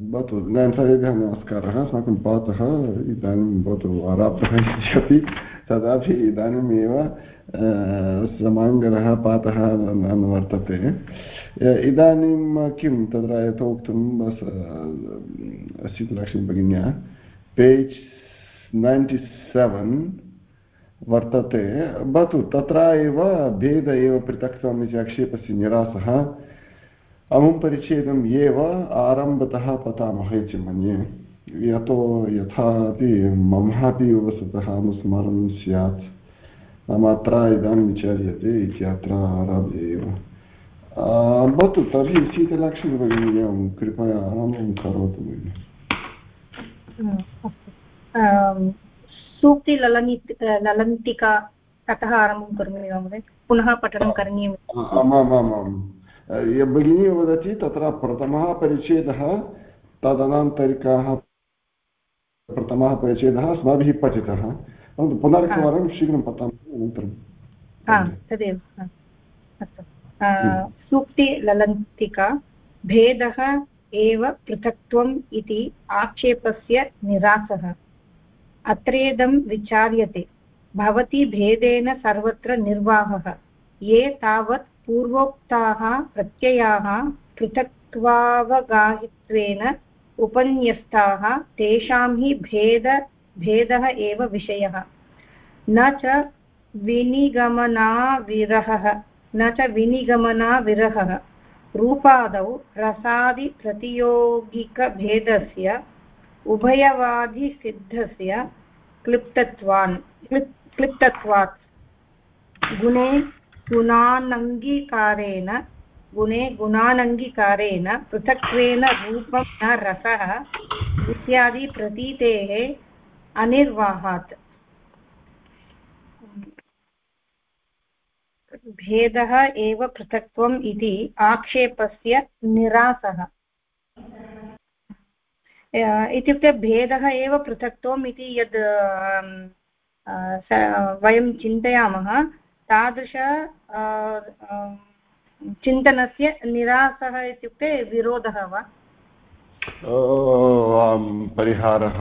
भवतु सर्वेभ्यः नमस्कारः, अस्माकं पाठः इदानीं भवतु आरब्धः इत्यपि तदापि इदानीमेव समाङ्गरः पाठः न वर्तते। इदानीं किं? तत्र यथोक्तं शीतलक्ष्मीभगिन्या पेज् नैन्टि सेवेन् वर्तते। भवतु, तत्र एव भेद एव पृथक्त्वम् इति आक्षेपस्य निरासः अमुं परिच्छेदम् एव आरम्भतः पठामः इति मन्ये। यतो यथापि मम अपि वस्तुतः अनुस्मरणं स्यात्। नाम अत्र इदानीं विचार्यते इति अत्र आरभ्य एव। भवतु तर्हि शीतलक्ष्मी भगिनी एवं कृपया आरम्भं करोतु भगिनि। सूक्ति ललनि ललन्तिका ततः आरम्भं करोमि महोदय? पुनः पठनं करणीयम्। आमामामाम्। भगिनी वदति तत्र प्रथमः परिच्छेदः तदनन्तरिकाः प्रथमः परिच्छेदः अस्माभिः पठितः। परन्तु पुनरेकवारं शीघ्रं पठामः अनन्तरं तदेव अस्तु। सूक्ति ललन्तिका भेदः एव पृथक्त्वम् इति आक्षेपस्य निरासः। अत्रेदं विचार्यते भवति भेदेन सर्वत्र निर्वाहः ये तावत् पूर्वोक्ताः प्रत्ययाः पृथक्त्वावगाहित्वेन उपन्यस्ताः तेषां हि भेद, भेदः एव विषयः। न च विनिगमनाविरहः, न च विनिगमनाविरहः। रूपादौ रसादिप्रतियोगिकभेदस्य, उभयवादिसिद्धस्य क्लिप्तत्वान् क्लिप् क्लिप्तत्वात्। गुणे गुणानङ्गीकारेण, गुणे गुणानङ्गीकारेण, पृथक्त्वेन रूपं न रसः इत्यादि प्रतीतेः अनिर्वाहात्। भेदः एव पृथक्त्वम् इति आक्षेपस्य निरासः। इत्युक्ते भेदः एव पृथक्त्वम् इति यद् वयं चिन्तयामः तादृश चिन्तनस्य निरासः इत्युक्ते विरोधः वा? परिहारः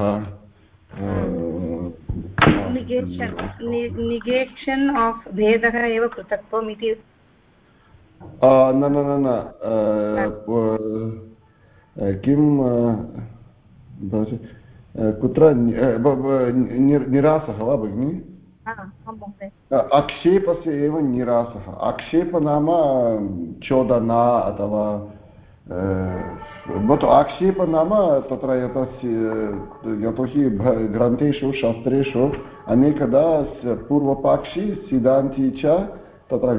निगेक्षन् आफ् भेदः एव पृथक्त्वम् इति? न न न किं कुत्र निरासः वा भगिनि? आक्षेपस्य एव निरासः आक्षेप नाम चोदना अथवा भवतु आक्षेप नाम तत्र यतस्य, यतोहि ग्रन्थेषु, शास्त्रेषु अनेकदा पूर्वपाक्षि सिद्धान्ती च तत्र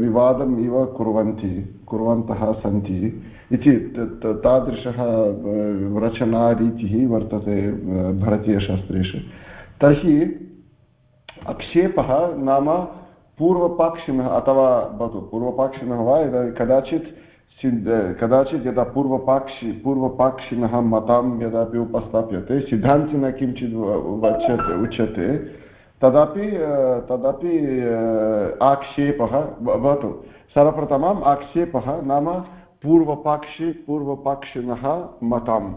विवादम् इव कुर्वन्ति, कुर्वन्तः सन्ति इति तादृशः रचनारीतिः वर्तते भारतीयशास्त्रेषु। तर्हि आक्षेपः नाम पूर्वपाक्षिणः अथवा भवतु पूर्वपाक्षिणः वा यदा कदाचित् कदाचित् यदा पूर्वपाक्षि पूर्वपाक्षिणः मतं यदापि उपस्थाप्यते सिद्धान्तिना किञ्चित् उच्यते उच्यते तदापि तदपि आक्षेपः भवतु सर्वप्रथमम् आक्षेपः नाम पूर्वपाक्षि पूर्वपाक्षिणः मतम्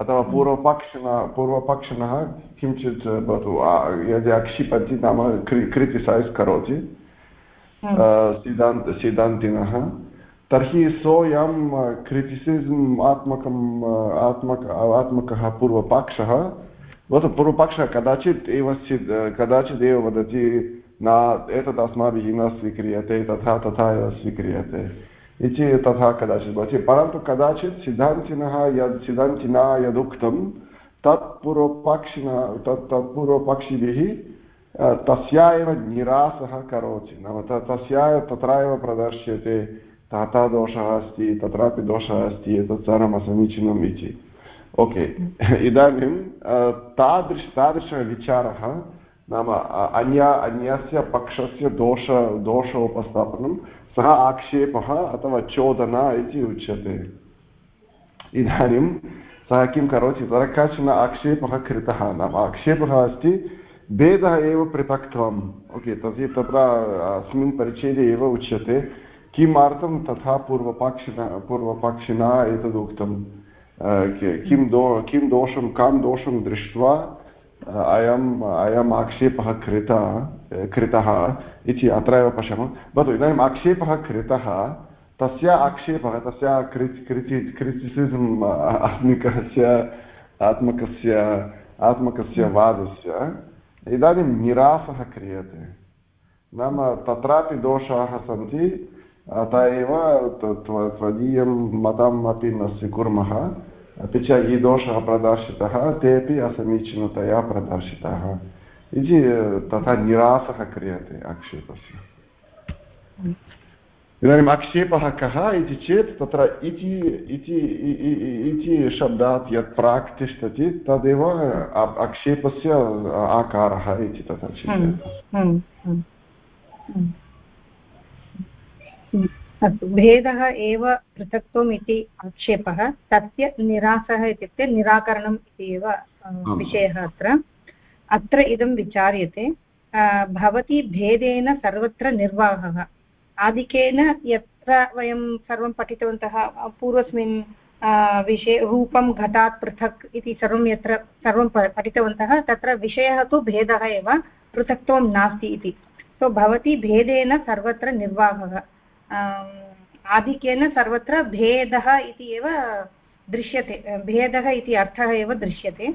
अथवा पूर्वपक्षिणः पूर्वपक्षिणः किञ्चित् भवतु यदि क्षिपति नाम क्रिटिसैस् करोति सिद्धान्त सिद्धान्तिनः तर्हि सोऽयं क्रिटिसिसम् आत्मकम् आत्मक आत्मकः पूर्वपक्षः भवतु पूर्वपक्षः कदाचित् एव कदाचित् एव वदति न एतत् अस्माभिः न स्वीक्रियते तथा तथा एव स्वीक्रियते। इति तथा कदाचित् भवति। परन्तु कदाचित् सिद्धान्तिनः यद् सिद्धान्तिना यदुक्तं तत् पूर्वपक्षिणः तत् तत् पूर्वपक्षिभिः तस्या एव निरासः करोति। नाम तस्या तत्र एव प्रदर्श्यते तथा दोषः अस्ति तत्रापि दोषः अस्ति एतत् सर्वम् असमीचीनम् इति। ओके। इदानीं तादृश तादृशः विचारः नाम अन्या अन्यस्य पक्षस्य दोष दोषोपस्थापनं सः आक्षेपः अथवा चोदना इति उच्यते। इदानीं सः किं करोति? तत्र कश्चन आक्षेपः कृतः नाम आक्षेपः अस्ति, भेदः एव पृथक्त्वम्। ओके तर्हि तत्र अस्मिन् परिच्छेदे एव उच्यते। किमर्थं तथा पूर्वपाक्षिणा पूर्वपाक्षिणा एतदुक्तं किं दो, किं दोषं, कां दोषं दृष्ट्वा अयम् अयम् आक्षेपः कृता, कृतः इति अत्र एव पश्यामः। भवतु, इदानीम् आक्षेपः कृतः, तस्य आक्षेपः, तस्य कृति क्रिटिसिसम् आत्मिकस्य, आत्मकस्य आत्मकस्य वादस्य, इदानीं निरासः क्रियते। नाम तत्रापि दोषाः सन्ति, अत एव त्वदीयं मतम् अपि न स्वीकुर्मः। अपि च ईदोषः प्रदर्शितः तेपि असमीचीनतया प्रदर्शिताः। इति तथा निरासः क्रियते आक्षेपस्य। इदानीम् आक्षेपः कः इति चेत्, तत्र इति शब्दात् यत् प्राक् तिष्ठति तदेव आक्षेपस्य आकारः इति तथा चिन्तयति। अस्तु भेदः एव पृथक्त्वम् इति आक्षेपः तस्य निरासः इत्युक्ते निराकरणम् इति एव विषयः अत्र। अत्र इदं विचार्यते भवती भेदेन सर्वत्र निर्वाहः। आधिक्येन यत्र वयं सर्वं पठितवन्तः पूर्वस्मिन् विषये रूपं घटात् पृथक् इति सर्वं यत्र सर्वं पठितवन्तः तत्र विषयः तु भेदः एव पृथक्त्वं नास्ति इति। सो भवती भेदेन सर्वत्र निर्वाहः। आधिक्येन सर्वत्र भेदः इति एव दृश्यते भेदः इति अर्थः एव दृश्यते।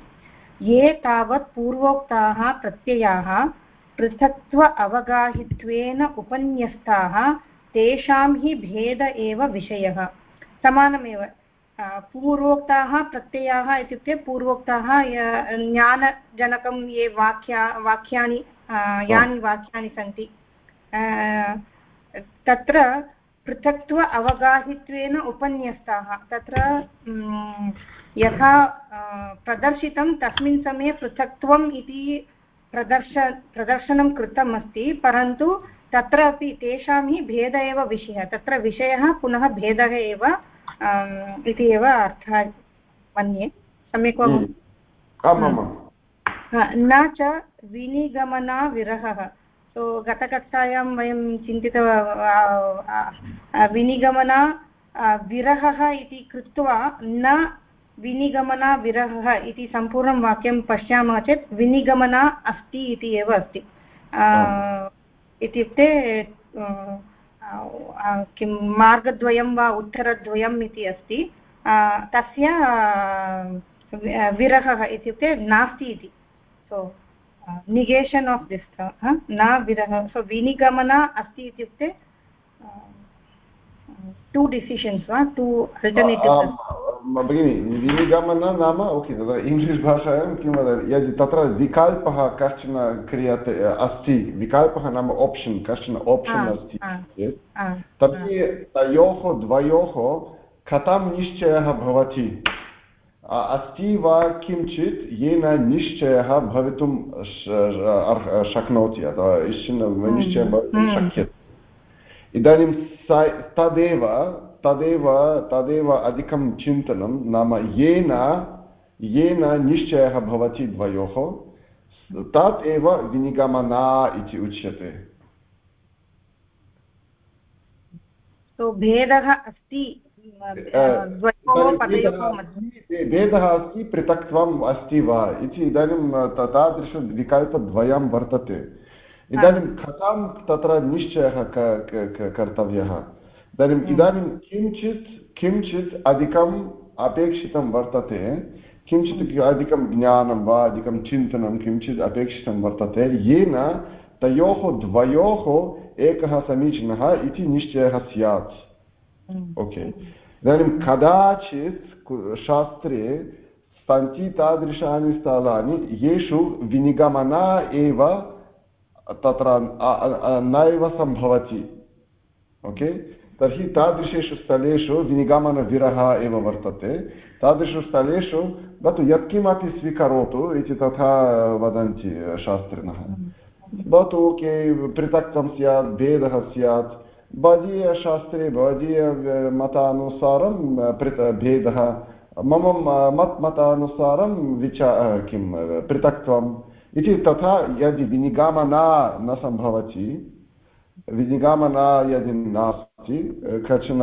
ये तावत् पूर्वोक्ताः प्रत्ययाः पृथक्त्व अवगाहित्वेन उपन्यस्ताः तेषां हि भेद एव विषयः। समानमेव पूर्वोक्ताः प्रत्ययाः इत्युक्ते पूर्वोक्ताः ज्ञानजनकं ये वाक्या वाक्यानि यानि वाक्यानि सन्ति तत्र पृथक्त्व अवगाहित्वेन उपन्यस्ताः। तत्र यथा प्रदर्शितं तस्मिन् समये पृथक्त्वम् इति प्रदर्श प्रदर्शनं कृतम् अस्ति परन्तु तत्र अपि तेषां हि भेद एव विषयः। तत्र विषयः पुनः भेदः एव इति एव अर्थः मन्ये। सम्यक् वा न च विनिगमना सो गतकक्षायां वयं चिन्तित विनिगमना विरहः इति कृत्वा न विनिगमना विरहः इति सम्पूर्णं वाक्यं पश्यामः चेत् विनिगमना अस्ति इति एव अस्ति। इत्युक्ते किं मार्गद्वयं वा उत्तरद्वयम् इति अस्ति। तस्य विरहः इत्युक्ते नास्ति इति। सो निगेशन् आफ् दिस् न विरह सो विनिगमना अस्ति इत्युक्ते टु डिसिशन्स् वा टु अल्टर्नेटिव्स् भगिनि विनिगमन नाम ओके तत्र इङ्ग्लिश् भाषायां किं वदति यदि तत्र विकल्पः कश्चन क्रियते अस्ति विकल्पः नाम आप्शन् कश्चन आप्शन् अस्ति चेत् तर्हि तयोः द्वयोः कथं निश्चयः भवति? अस्ति वा किञ्चित् येन निश्चयः भवितुं शक्नोति अथवा निश्चयः भवितुं शक्यते इदानीं स तदेव तदेव तदेव अधिकं चिन्तनं नाम येन येन निश्चयः भवति द्वयोः तत् एव विनिगमना इति उच्यते भेदः अस्ति भेदः अस्ति पृथक्त्वम् अस्ति वा? इति इदानीं तादृशविकल्पद्वयं वर्तते। इदानीं कथं तत्र निश्चयः कर्तव्यः? इदानीम् इदानीं किञ्चित् किञ्चित् अधिकम् अपेक्षितं वर्तते। किञ्चित् अधिकं ज्ञानं वा अधिकं चिन्तनं किञ्चित् अपेक्षितं वर्तते। येन तयोः द्वयोः एकः समीचीनः इति निश्चयः स्यात्। ओके। इदानीं कदाचित् शास्त्रे सन्ति तादृशानि स्थलानि येषु विनिगमना एव तत्र नैव सम्भवति ओके तर्हि तादृशेषु स्थलेषु विनिगमनविरहः एव वर्तते तादृशु स्थलेषु भवतु यत्किमपि स्वीकरोतु इति तथा वदन्ति शास्त्रिणः भवतु के पृथक्त्वं स्यात् भेदः स्यात् भजीयशास्त्रे भजीयमतानुसारं भेदः मम मत् मतानुसारं विचा किं पृथक्त्वम् इति तथा यदि विनिगमना न सम्भवति विनिगमना यदि नास्ति कश्चन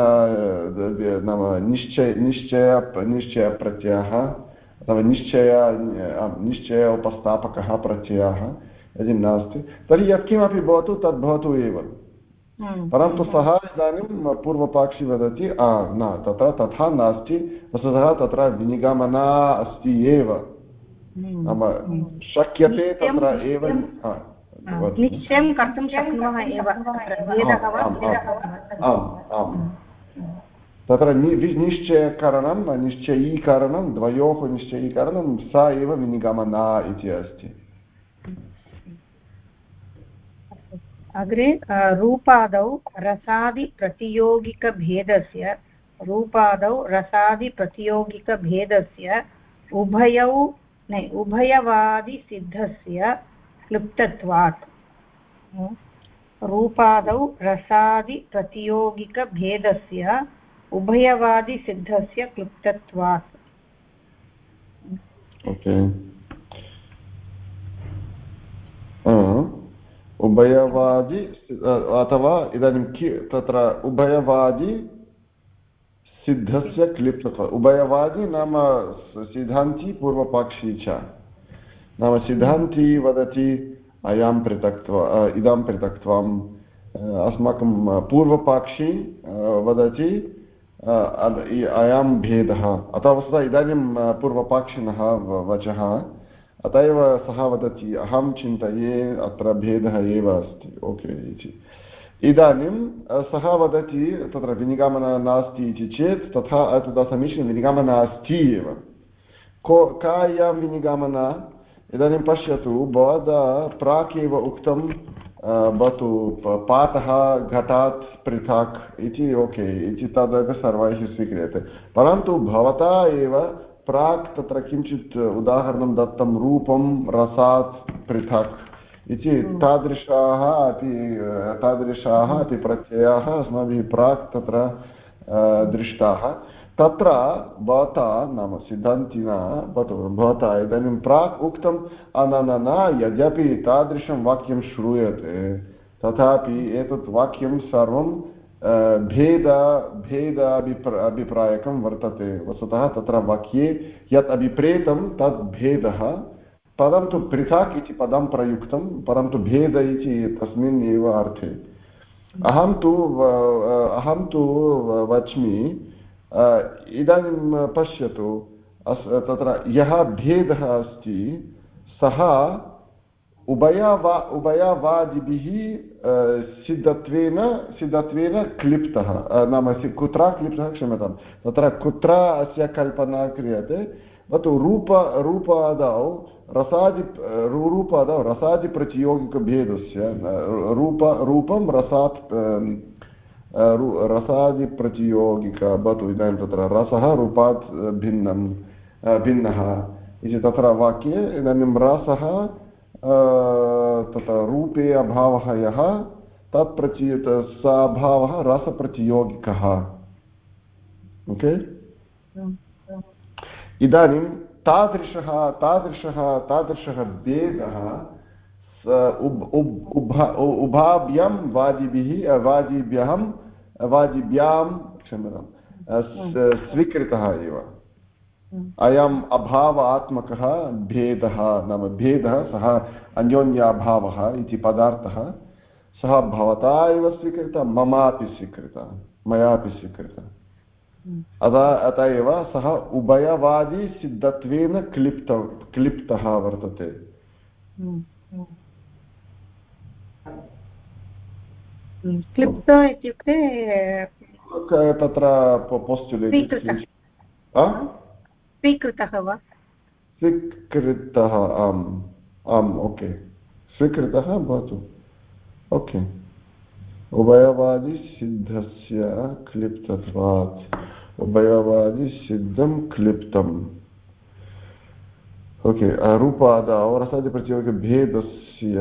नाम निश्चय निश्चय निश्चयप्रत्ययः अथवा निश्चय निश्चय उपस्थापकः प्रत्ययः यदि नास्ति तर्हि यत्किमपि भवतु तद् भवतु एव। परन्तु सः इदानीं पूर्वपाक्षी वदति न तत्र तथा नास्ति वस्तुतः तत्र विनिगमना अस्ति एव। हम्म। नाम शक्यते तत्र एव निश्चयं कर्तुं शक्नुमः एव। आम् आम् तत्र निश्चयकरणं निश्चयीकरणं द्वयोः निश्चयीकरणं सा एव विनिगमना इति अस्ति। अग्रे रूपादौ रसादिप्रतियोगिकभेदस्य रूपादौ रसादिप्रतियोगिकभेदस्य उभयौ नै उभयवादिसिद्धस्य क्लुप्तत्वात्। रूपादौ रसादिप्रतियोगिकभेदस्य उभयवादिसिद्धस्य क्लुप्तत्वात्। Okay. उभयवादि, अथवा इदानीं कि तत्र उभयवादि सिद्धस्य क्लिप्तत्व उभयवादि नाम सिद्धान्ती पूर्वपाक्षी च। नाम सिद्धान्ती वदति अयां पृथक्त्व, इदं पृथक्त्वम्। अस्माकं पूर्वपाक्षी वदति अयं भेदः। अतः वस्तुतः इदानीं पूर्वपाक्षिणः वचः। अत एव सः वदति, अहं चिन्तये, अत्र भेदः एव अस्ति। ओके, इति। इदानीं सः वदति, तत्र विनिगमनं नास्ति इति चेत्, तथा तदा समीचीनं विनिगमनं अस्ति एव। को का इयं विनिगमना? इदानीं पश्यतु भवता प्राक् एव उक्तं भवतु पातः घटात् पृथक् इति, ओके, इति तदेव सर्वैः स्वीक्रियते। परन्तु भवता एव प्राक् तत्र किञ्चित् उदाहरणं दत्तं रूपं रसात् पृथक्। इति हम्म। तादृशाः अपि तादृशाः अपि प्रत्ययाः अस्माभिः प्राक् तत्र दृष्टाः। तत्र भवता नाम सिद्धान्तिना भवतु इदानीं प्राक् उक्तं न यद्यपि तादृशं वाक्यं श्रूयते तथापि एतत् वाक्यं सर्वं भेद भेद अभिप्र, अभिप्रायकं वर्तते। वस्तुतः तत्र वाक्ये यत् अभिप्रेतं तद् भेदः परन्तु पृथक् इति पदं प्रयुक्तं, परन्तु भेद इति तस्मिन् एव अर्थे। अहं तु अहं तु वच्मि इदानीं पश्यतु, अस्, तत्र यः भेदः अस्ति, सः उभयवा उभयवादिभिः सिद्धत्वेन सिद्धत्वेन क्लिप्तः नाम कुत्र क्लिप्तः क्षम्यतां तत्र कुत्र अस्य कल्पना क्रियते भवतु रूप रूपादौ रसादि रूपादौ रसादिप्रतियोगिकभेदस्य रूप रूपं रसात् रसादिप्रतियोगिक भवतु इदानीं तत्र रसः रूपात् भिन्नं भिन्नः इति तत्र वाक्ये इदानीं रसः तत्र रूपे अभावः यः, तत् प्रचीयत, स अभावः रसप्रतियोगिकः। ओके? इदानीं तादृशः तादृशः तादृशः भेदः उभाभ्यां वादिभिः वादिभ्यः वादिभ्यां क्षम्यतां स्वीकृतः एव। अयम् अभावात्मकः भेदः नाम भेदः सः अन्योन्याभावः इति पदार्थः। सः भवता एव स्वीकृतः ममापि स्वीकृतः मयापि स्वीकृतः। अतः अत एव सः उभयवादी क्लिप्त क्लिप्तः वर्तते। क्लिप्त इत्युक्ते तत्र पोस्ट्युलेट् स्वीकृतः वा? स्वीकृतः, आम् आम्, ओके। स्वीकृतः भवतु। ओके। उभयवादिसिद्धस्य क्लिप्तत्वात्। उभयवादिसिद्धं क्लिप्तम्। ओके रूपादौ रसादिप्रतियोगिकभेदस्य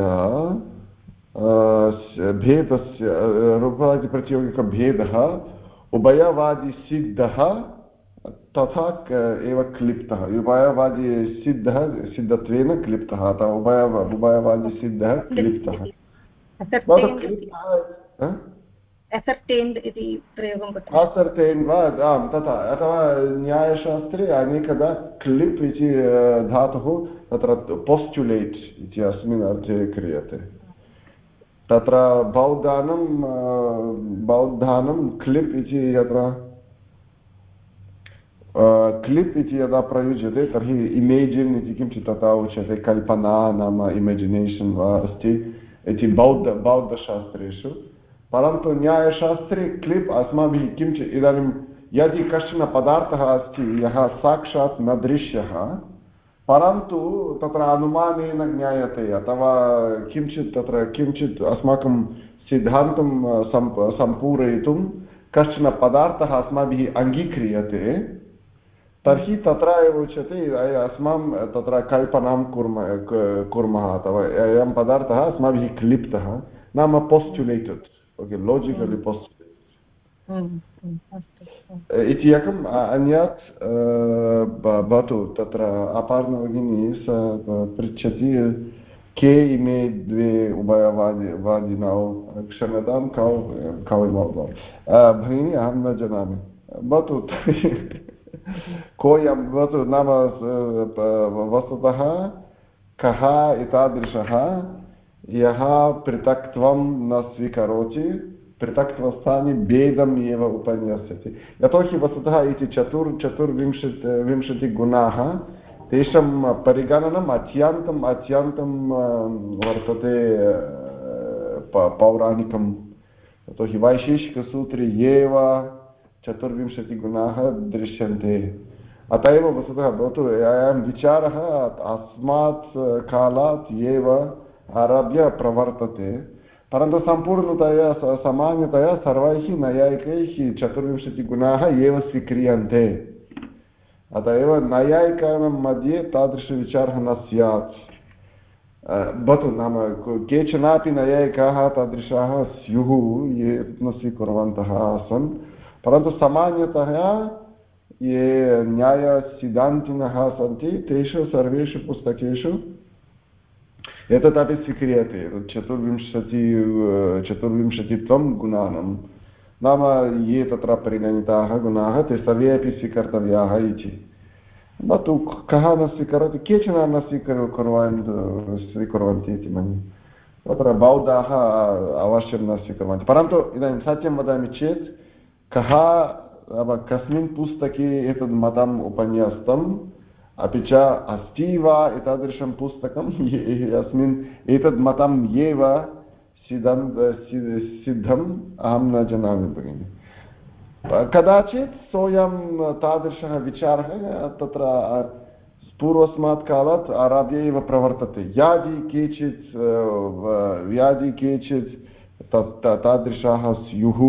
भेदस्य रूपादिप्रतियोगिकभेदः उभयवादिसिद्धः तथा एव क्लिप्तः। उभयवादी सिद्धः सिद्धत्वेन क्लिप्तः। अतः उभय उभयवादी सिद्धः क्लिप्तः। इति प्रयोगं असर्टेन् वा? आम् तथा। अथवा न्यायशास्त्रे अनेकदा क्लिप् इति धातुः तत्र पोस्टुलेट् इति अस्मिन् अर्थे क्रियते। तत्र बौद्धानं बौद्धानं क्लिप् इति यत्र क्लिप् इति यदा प्रयुज्यते तर्हि इमेजिन् इति किञ्चित् तथा उच्यते कल्पना नाम इमेजिनेशन् वा अस्ति इति बौद्ध बौद्धशास्त्रेषु परन्तु न्यायशास्त्रे क्लिप् अस्माभिः किञ्चित् इदानीं यदि कश्चन पदार्थः अस्ति यः साक्षात् न दृश्यः परन्तु तत्र अनुमानेन ज्ञायते अथवा किञ्चित् तत्र किञ्चित् अस्माकं सिद्धान्तं सम्पूरयितुं कश्चन पदार्थः अस्माभिः अङ्गीक्रियते तर्हि तत्र एव उच्यते अस्मां तत्र कल्पनां कुर्मः कुर्मः अथवा अयं पदार्थः अस्माभिः क्लिप्तः नाम पोस्ट्युलेटेड् ओके लोजिकलि पोस्ट्युलेटेड् इति एकम् अन्यत् भवतु तत्र अपार्णभगिनी स पृच्छति के इमे द्वे उभयवादि वादिनौ क्षम्यतां कौ कौ भगिनी अहं न जानामि। भवतु कोऽयं भवतु नाम वस्तुतः कः एतादृशः यः पृथक्त्वं न स्वीकरोति पृथक्त्वस्थानि भेदम् एव उपन्यस्यति यतोहि वस्तुतः इति चतुर् चतुर्विंशति विंशतिगुणाः तेषां परिगणनम् अत्यन्तम् अत्यन्तं वर्तते पौराणिकं यतोहि वैशेषिकसूत्रे एव चतुर्विंशतिगुणाः दृश्यन्ते। अत एव वस्तुतः भवतु अयं विचारः अस्मात् कालात् एव आरभ्य प्रवर्तते, परन्तु सम्पूर्णतया सामान्यतया सर्वैः नैयायिकैः चतुर्विंशतिगुणाः एव स्वीक्रियन्ते। अत एव नैयायिकानां मध्ये तादृशविचारः न स्यात्। भवतु, नाम केचनापि नैयायिकाः तादृशाः स्युः ये स्वीकुर्वन्तः आसन्। परन्तु सामान्यतया ये न्यायसिद्धान्तिनः सन्ति, तेषु सर्वेषु पुस्तकेषु एतदपि स्वीक्रियते। चतुर्विंशति, चतुर्विंशतित्वं गुणानं। नाम ये तत्र परिगणिताः गुणाः, ते सर्वे अपि स्वीकर्तव्याः इति। भवतु कः न स्वीकरोति, केचन न स्वीकरो, कुर्वन्, स्वीकुर्वन्ति इति मन्ये। तत्र बौद्धाः अवश्यं न स्वीकुर्वन्ति। परन्तु इदानीं सत्यं वदामि चेत् कः कस्मिन् पुस्तके एतद् मतम् उपन्यस्तम् अपि च अस्ति वा एतादृशं पुस्तकं यस्मिन् एतद् मतम् एव सिद्धं सिद्धम्, अहं न जानामि भगिनि। कदाचित् सोऽयं तादृशः विचारः तत्र पूर्वस्मात् कालात् आरभ्य एव प्रवर्तते। यदि केचित् यदि केचित् तादृशाः स्युः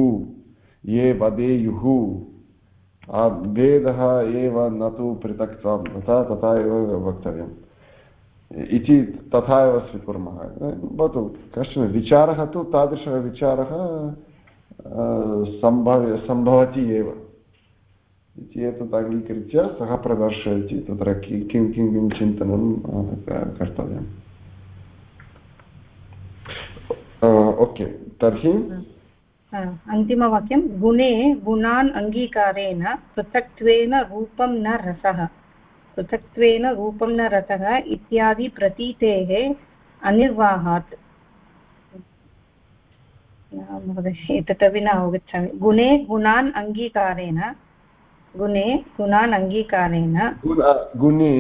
ये वदेयुः भेदः एव न तु पृथक्त्वं। तथा तथा एव वक्तव्यम्। इति तथा एव स्वीकुर्मः। भवतु, कश्चन विचारः तु तादृशः विचारः सम्भव, सम्भवति एव। इति एतत् अङ्गीकृत्य सः प्रदर्शयति तत्र किं किं किं चिन्तनं कर्तव्यम्। ओके, तर्हि अन्तिमवाक्यं गुणे गुणान् अङ्गीकारेण पृथक्त्वेन रूपं न रसः। पृथक्त्वेन रूपं न रसः इत्यादि प्रतीतेः अनिर्वाहात्। एतदपि न अवगच्छामि। गुणे गुणान् अङ्गीकारेण गुणे गुणान् अङ्गीकारेण। गुणे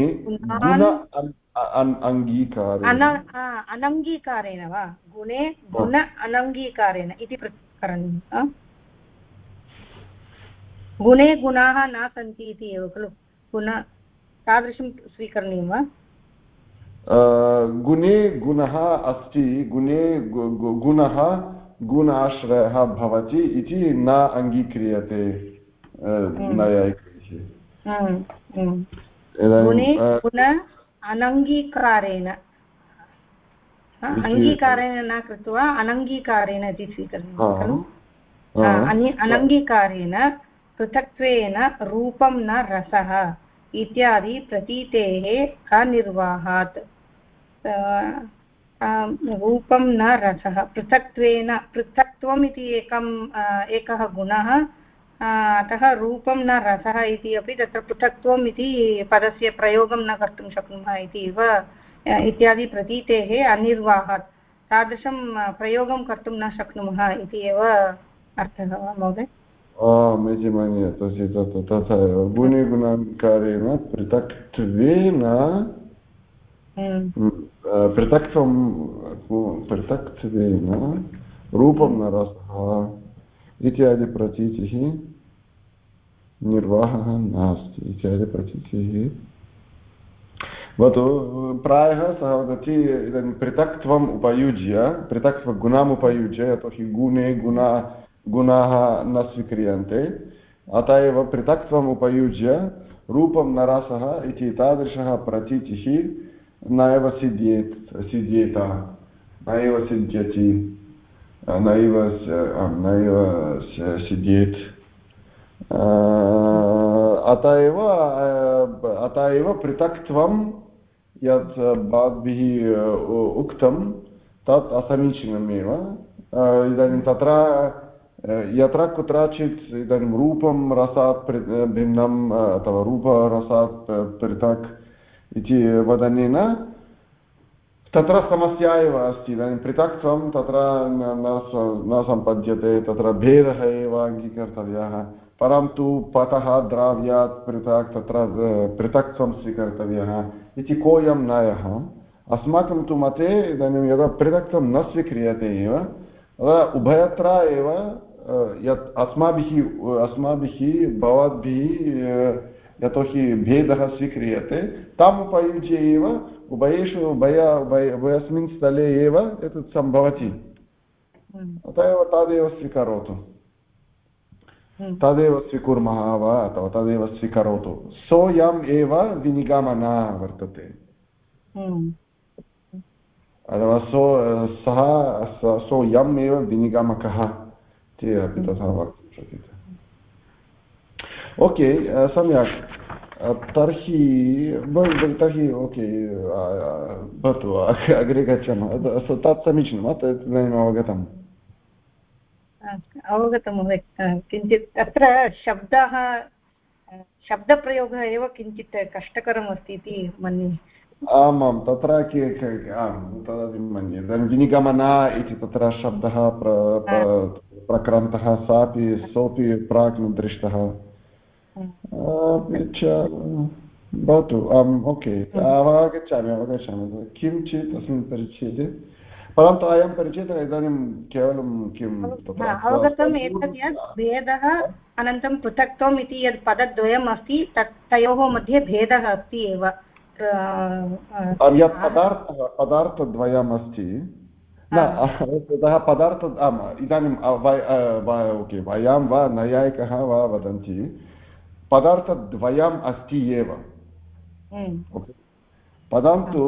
अनङ्गीकारेण वा? गुणे गुण अनङ्गीकारेण इति करणीयं गुणे गुणाः न सन्ति इति एव खलु? गुण तादृशं स्वीकरणीयं वा? गुणे गुणः अस्ति गुणे गुणः गुणाश्रयः भवति इति न अङ्गीक्रियते गुणे गुण अनङ्गीकारेण अङ्गीकारेण न कृत्वा अनङ्गीकारेण इति स्वीकरणीयं खलु? अनङ्गीकारेण पृथक्त्वेन रूपं न रसः इत्यादि प्रतीतेः अनिर्वाहात्। रूपं न रसः पृथक्त्वेन पृथक्त्वम् इति एकम् एकः गुणः अतः रूपं न रसः इति अपि तत्र पृथक्त्वम् इति पदस्य प्रयोगं न कर्तुं शक्नुमः इति एव इत्यादि प्रतीतेः अनिर्वाहात्। तादृशं प्रयोगं कर्तुं न शक्नुमः इति एव अर्थः वा महोदय? आम् इति मन्ये तथा एव। गुणिगुणाकारेण पृथक्त्वेन हम्म। पृथक्त्वं पृथक्त्वेन रूपं न रसः इत्यादि प्रतीतिः निर्वाहः नास्ति इत्यादि प्रतीतिः भवतु प्रायः सः वदति इदानीं पृथक्त्वम् उपयुज्य पृथक्त्वगुणम् उपयुज्य यतोहि गुणे गुणा गुणाः न स्वीक्रियन्ते अतः एव पृथक्त्वम् उपयुज्य रूपं नरसः इति तादृशः प्रतीतिः नैव सिद्ध्येत् सिद्ध्येत नैव सिद्ध्यति नैव नैव सिद्ध्येत् अत एव अत एव पृथक्त्वं यत् भवद्भिः उक्तं, तत् असमीचीनमेव इदानीं तत्र यत्र कुत्रचित् इदानीं रूपं रसात् भिन्नम् अथवा रूपरसात् पृथक् इति वदनेन तत्र समस्या एव अस्ति। इदानीं पृथक्त्वं तत्र न सम्पद्यते, तत्र भेदः एव अङ्गीकर्तव्यः। परन्तु पतः द्राव्यात् पृथक्, तत्र पृथक्त्वं स्वीकर्तव्यः। इति कोऽयं न्यायः अस्माकं तु मते इदानीं यदा पृथक्त्वं न स्वीक्रियते एव उभयत्र एव यत् अस्माभिः अस्माभिः भवद्भिः यतोहि भेदः स्वीक्रियते ताम् उपयुज्य एव उभयेषु उभय उभय उभयस्मिन् स्थले एव एतत् सम्भवति हम्म। अतः एव तदेव स्वीकरोतु। तदेव स्वीकुर्मः वा अथवा तदेव स्वीकरोतु। सोऽयम् एव विनिगमना वर्तते। हम्म। अथवा सो सः सोऽयम् एव विनिगमकः। इति अपि तथा वक्तुं शक्यते। ओके सम्यक्। तर्हि तर्हि ओके भवतु अग्रे गच्छामः। तत् समीचीनं तत् इदानीम् अवगतम्। अवगतं महोदय। किञ्चित् तत्र शब्दः शब्दप्रयोगः एव किञ्चित् कष्टकरम् अस्ति इति मन्ये। आमां तत्र तदपि मन्ये। इदानीं विनिगमना इति तत्र शब्दः प्रक्रान्तः सापि सोऽपि प्राक् न दृष्टः अपि च भवतु आम् ओके। अवगच्छामि अवगच्छामि। किञ्चित् अस्मिन् परिच्छेदे परन्तु अयं परिचयः इदानीं केवलं किं अवगतम् एतत् यत् भेदः अनन्तरं पृथक्त्वम् इति यत् पदद्वयम् अस्ति तत् तयोः मध्ये भेदः अस्ति एव यत् पदार्थः पदार्थद्वयम् अस्ति न ततः पदार्थ आम् इदानीं ओके वयं वा नैयायिकः वा वदन्ति पदार्थद्वयम् अस्ति एव परन्तु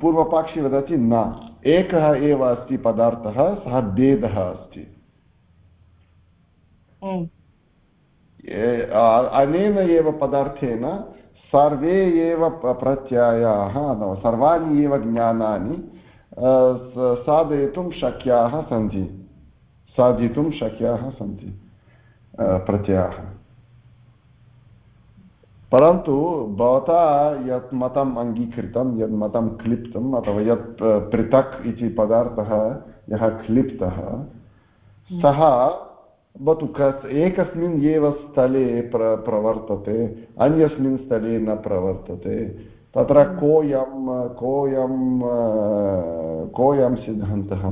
पूर्वपाक्षी वदति न एकः एव अस्ति पदार्थः सः भेदः अस्ति। अनेन एव पदार्थेन सर्वे एव प्रत्ययाः सर्वाणि एव ज्ञानानि साधयितुं शक्याः सन्ति। साधितुं शक्याः सन्ति प्रत्ययाः। परन्तु भवता यत् मतम् अङ्गीकृतं यत् मतं क्लिप्तम् अथवा यत् पृथक् इति पदार्थः यः क्लिप्तः सः भवतु कस् एकस्मिन् एव स्थले प्र प्रवर्तते अन्यस्मिन् स्थले न प्रवर्तते। तत्र कोऽयं कोऽयं कोऽयं सिद्धान्तः?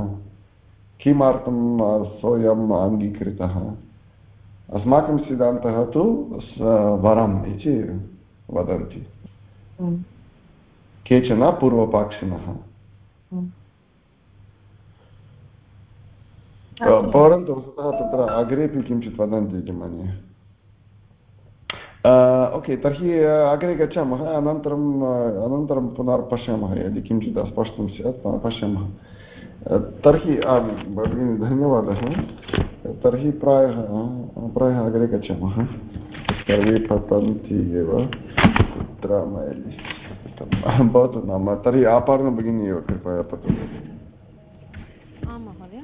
किमर्थं सोऽयम् अङ्गीकृतः? अस्माकं सिद्धान्तः तु वरम् इति वदन्ति। केचन पूर्वपाक्षिणः। परन्तु वस्तुतः तत्र अग्रेपि किञ्चित् वदन्ति इति मन्ये। ओके तर्हि अग्रे गच्छामः अनन्तरम् अनन्तरं पुनर्पश्यामः यदि किञ्चित् अस्पष्टं स्यात् पश्यामः। तर्हि आं भगिनि धन्यवादः। तर्हि प्रायः प्रायः अग्रे गच्छामः सर्वे पतन्ति एव कुत्र भवतु नाम तर्हि आपारण एव कृपया पठतु आं महोदय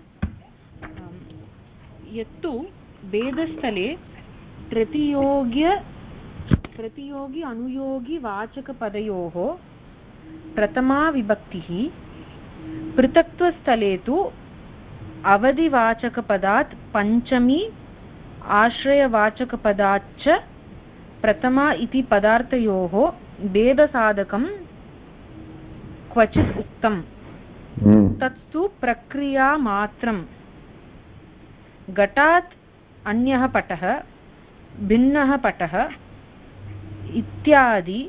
यत्तु वेदस्थले प्रतियोग्य प्रतियोगि अनुयोगि वाचकपदयोः प्रथमा विभक्तिः पृथक्त्वस्थले तु अवधिवाचकपदात् पञ्चमी आश्रयवाचकपदाच्च प्रथमा इति पदार्थयोः भेदसाधकं क्वचित् उक्तम् हम्म। तत्तु प्रक्रियामात्रम् घटात् अन्यः पटः भिन्नः पटः इत्यादि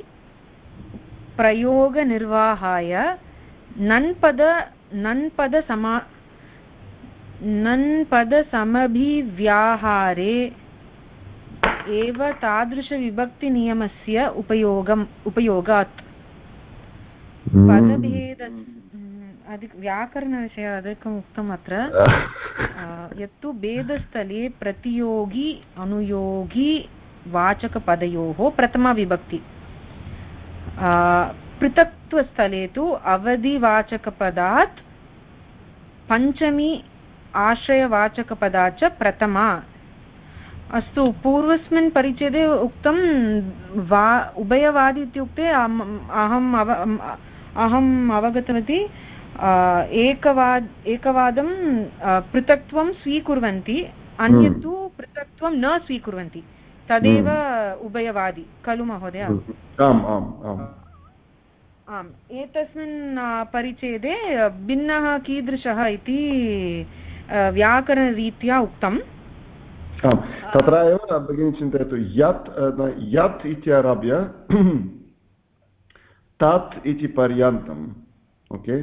प्रयोगनिर्वाहाय नन्पद नन्पदसमा नन्पदसमभिव्याहारे एव तादृशविभक्तिनियमस्य उपयोगम् उपयोगात् हम्म। पदभेद अधिक व्याकरणविषये अधिकम् उक्तम् अत्र यत्तु भेदस्थले प्रतियोगी अनुयोगी वाचकपदयोः प्रथमाविभक्ति पृथक्त्वस्थले तु अवधिवाचकपदात् पञ्चमी आश्रयवाचकपदात् च प्रथमा। अस्तु पूर्वस्मिन् परिच्छेदे उक्तं वा उभयवादि इत्युक्ते अहम् अव अहम् अवगतवती एकवाद् एकवादं पृथक्त्वं स्वीकुर्वन्ति अन्यत् तु पृथक्त्वं न स्वीकुर्वन्ति। तदेव हम्म। उभयवादि। खलु महोदय? आम् आम् आम्। आम् एतस्मिन् परिच्छेदे भिन्नः कीदृशः इति व्याकरणरीत्या उक्तम्। आम् तत्र एव भगिनी चिन्तयतु यत् यत् इत्यारभ्य तत् इति पर्यन्तम् ओके?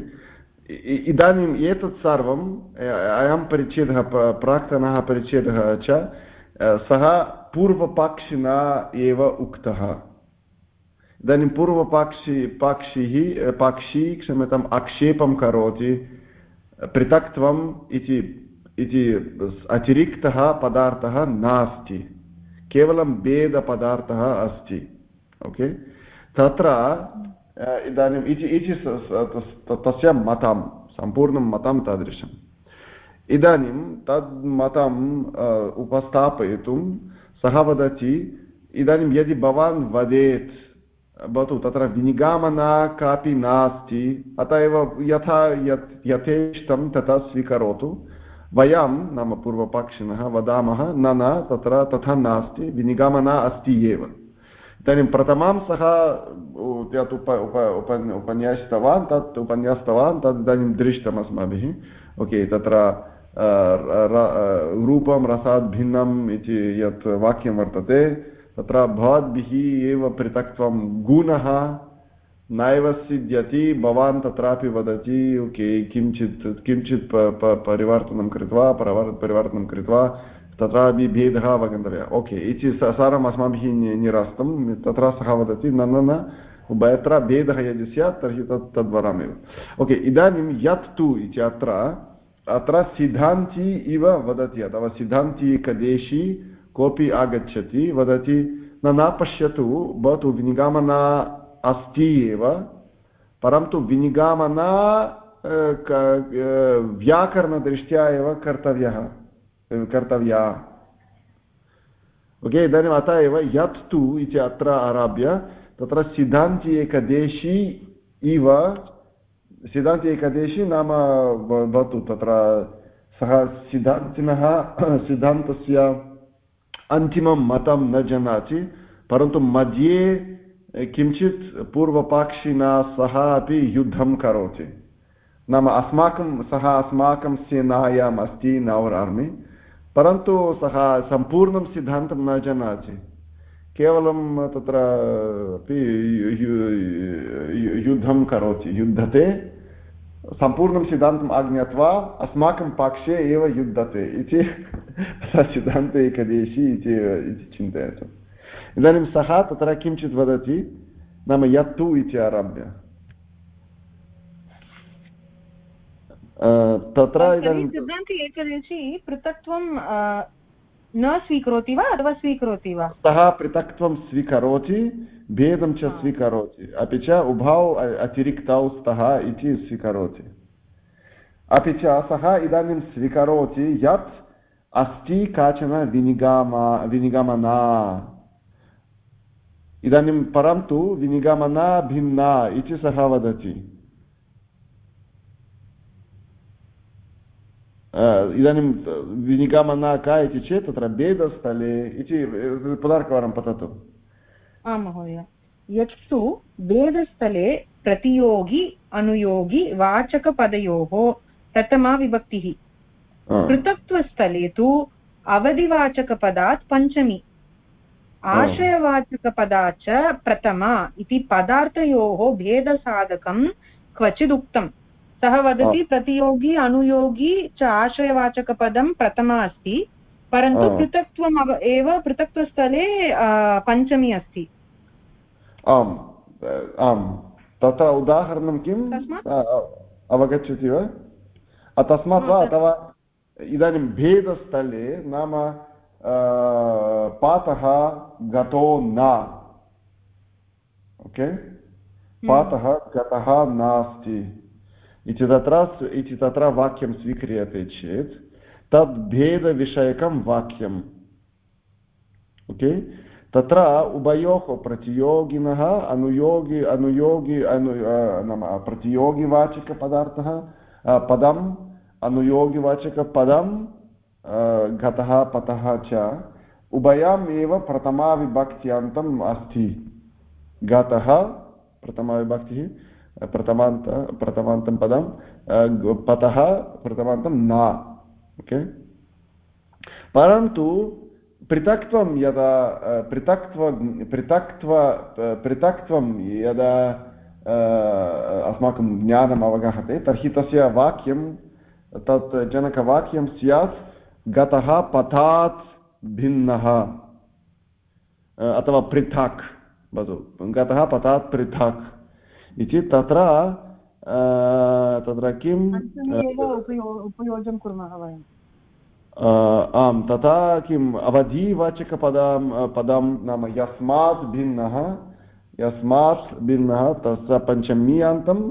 इदानीम् एतत् सर्वम् अयं परिच्छेदः प्राक्तनः परिच्छेदः च सः पूर्वपाक्षिणा एव उक्तः। इदानीं पूर्वपाक्षि पाक्षिः पाक्षी क्षम्यताम् आक्षेपं करोति। पृथक्त्वम् इति इति अतिरिक्तः पदार्थः नास्ति। केवलं भेदपदार्थः अस्ति। ओके? तत्र इदानीम् इति इति तस्य मतं, सम्पूर्णं मतं तादृशम्। इदानीं तद् मतम् उपस्थापयितुं सः वदति, इदानीं यदि भवान् वदेत् भवतु तत्र विनिगामना कापि नास्ति। अत एव यथा यत् यथेष्टं तथा स्वीकरोतु। वयं नाम पूर्वपक्षिणः वदामः, न न, तत्र तथा नास्ति, विनिगमना अस्ति एव। इदानीं प्रथमां सः यत् उप उप उप उपन्यासितवान्, तत् उपन्यासितवान् तत् इदानीं दृष्टम् अस्माभिः। ओके, तत्र रूपं, रसात् भिन्नम् इति यत् वाक्यं वर्तते। तत्र भवद्भिः एव पृथक्त्वं गुणः नैव सिद्ध्यति, भवान् तत्रापि वदति, ओके, किञ्चित् किञ्चित् परिवर्तनं कृत्वा, परवर्, परिवर्तनं कृत्वा, तत्रापि भेदः अवगन्तव्यः। ओके, इति सारम् अस्माभिः निरस्तं, तत्र सः वदति, न न न, उभयत्र भेदः यदि स्यात्, तर्हि तत् तद्वरमेव ओके, इदानीं यत् तु इति अत्र अत्र सिद्धान्ती इव वदति, अथवा सिद्धान्ती एकदेशी कोऽपि आगच्छति, वदति, न न पश्यतु भवतु विनिगमना अस्ति एव परन्तु विनिगामना व्याकरणदृष्ट्या एव कर्तव्यः कर्तव्या। ओके, इदानीम् अतः एव यत् तु इति अत्र आरभ्य, तत्र सिद्धान्ति एकदेशी इव सिद्धान्ति एकदेशी नाम भवतु तत्र सः सिद्धान्तिनः, सिद्धान्तस्य अन्तिमं मतं न जानाति परन्तु मध्ये किञ्चित् पूर्वपाक्षिणा सह अपि युद्धं करोति नाम अस्माकं सः अस्माकं सेनायाम् अस्ति नवर् आर्मि परन्तु सः सम्पूर्णं सिद्धान्तं न जानाति केवलं तत्र अपि युद्धं करोति युद्धते सम्पूर्णं सिद्धान्तम् आज्ञात्वा अस्माकं पक्षे एव युद्धते इति सिद्धान्ते एकदेशी इति चिन्तयतु। इदानीं सः तत्र किञ्चित् वदति, नाम यत्तु इति आरभ्य। तत्र सिद्धान्ते एकदेशी पृथक्त्वं न स्वीकरोति वा अथवा स्वीकरोति वा? सः पृथक्त्वं स्वीकरोति भेदं च स्वीकरोति। अपि च उभौ अतिरिक्तौ स्तः इति स्वीकरोति। अपि च सः इदानीं स्वीकरोति यत् अस्ति काचन विनिगामा विनिगमना। इदानीं परन्तु विनिगमना भिन्ना इति सः वदति। इदानीं विनिगमना का इति चेत् तत्र भेदस्थले इति पुनरेकवारं पततु आं महोदय यत्तु भेदस्थले प्रतियोगि अनुयोगि वाचकपदयोः प्रथमा विभक्तिः पृथक्त्वस्थले तु अवधिवाचकपदात् पञ्चमी आशयवाचकपदा च प्रथमा इति पदार्थयोः भेदसाधकं क्वचिदुक्तम् सः वदति प्रतियोगी अनुयोगी च आश्रयवाचकपदं प्रथमा अस्ति परन्तु पृथक्त्वम् एव पृथक्त्वस्थले पञ्चमी अस्ति। आम् आम्। तत्र उदाहरणं किम् अवगच्छति वा? तस्मात् वा? अथवा इदानीं भेदस्थले नाम पातः गतो न। ओके? पातः गतः नास्ति। इति तत्र इति तत्र वाक्यं स्वीक्रियते चेत् तद् भेदविषयकं वाक्यम् ओके तत्र उभयोः प्रतियोगिनः अनुयोगि अनुयोगि अनु नाम प्रतियोगिवाचकपदार्थः पदम् अनुयोगिवाचकपदं गतः पतः च उभयम् एव प्रथमाविभक्त्यान्तम् अस्ति गतः प्रथमाविभक्तिः प्रथमान्त, प्रथमान्तं पदं पतः, प्रथमान्तं न, ओके? परन्तु पृथक्त्वं यदा पृथक्त्व पृथक्त्व पृथक्त्वं यदा अस्माकं ज्ञानम् अवगहते, तर्हि तस्य वाक्यं, तत् जनकवाक्यं स्यात्, गतः पथात् भिन्नः अथवा पृथक्, वदतु। गतः पथात् पृथक्। इति तत्र तत्र किम् उपयोगं कुर्मः वयम् आम् तथा किम् अवधिवाचकपदं पदं नाम यस्मात् भिन्नः यस्मात् भिन्नः तस्य पञ्चम्यान्तम्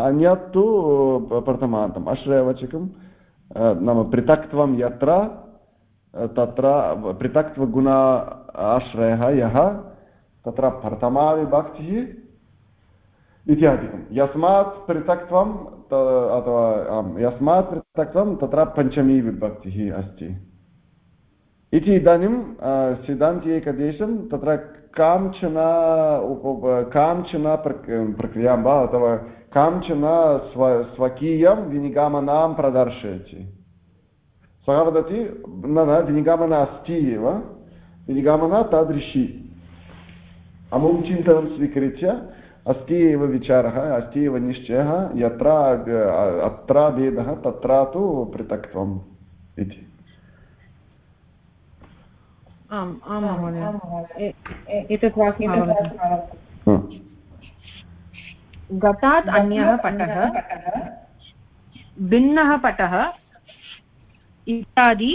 अन्यत् तु प्रथमान्तम् आश्रयवाचकं नाम पृथक्त्वं यत्र तत्र पृथक्त्वगुण आश्रयः यः तत्र प्रथमाविभक्तिः इत्यादिकं यस्मात् पृथक्त्वं अथवा यस्मात् पृथक्त्वं तत्र पञ्चमी विभक्तिः अस्ति इति इदानीं सिद्धान्ति एकदेशं तत्र काञ्चन काञ्चन प्रक्रियाँ वा अथवा काञ्चन स्व स्वकीयं विनिगमनां प्रदर्शयति सः वदति न न विनिगमना अस्ति एव विनिगमना तादृशी अमुं चिन्तनं स्वीकृत्य अस्ति एव विचारः अस्ति एव निश्चयः यत्र अत्र भेदः तत्र तु पृथक्त्वम् इति। आम् आं महोदय। एतत् वाक्यं गतात् अन्यः पटः भिन्नः पटः इत्यादि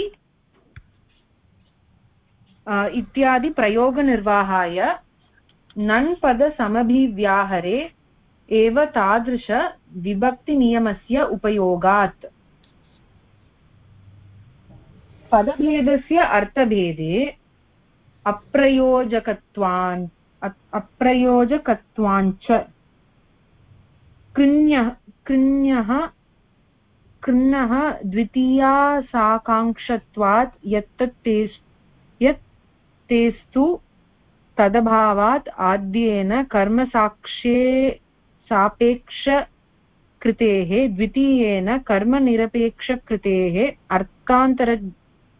इत्यादि प्रयोगनिर्वाहाय नन्पदसमभिव्याहरे एव तादृशविभक्तिनियमस्य उपयोगात्। पदभेदस्य अर्थभेदे अप्रयोजकत्वान् अप्रयोजकत्वाञ्च कृण्यः कृण्यः कृन्नः द्वितीयासाकाङ्क्षत्वात् यत्तत् यत् तेस्तु तदभावात् आद्येन कर्मसाक्ष्ये सापेक्षकृतेः द्वितीयेन कर्मनिरपेक्षकृतेः अर्थान्तर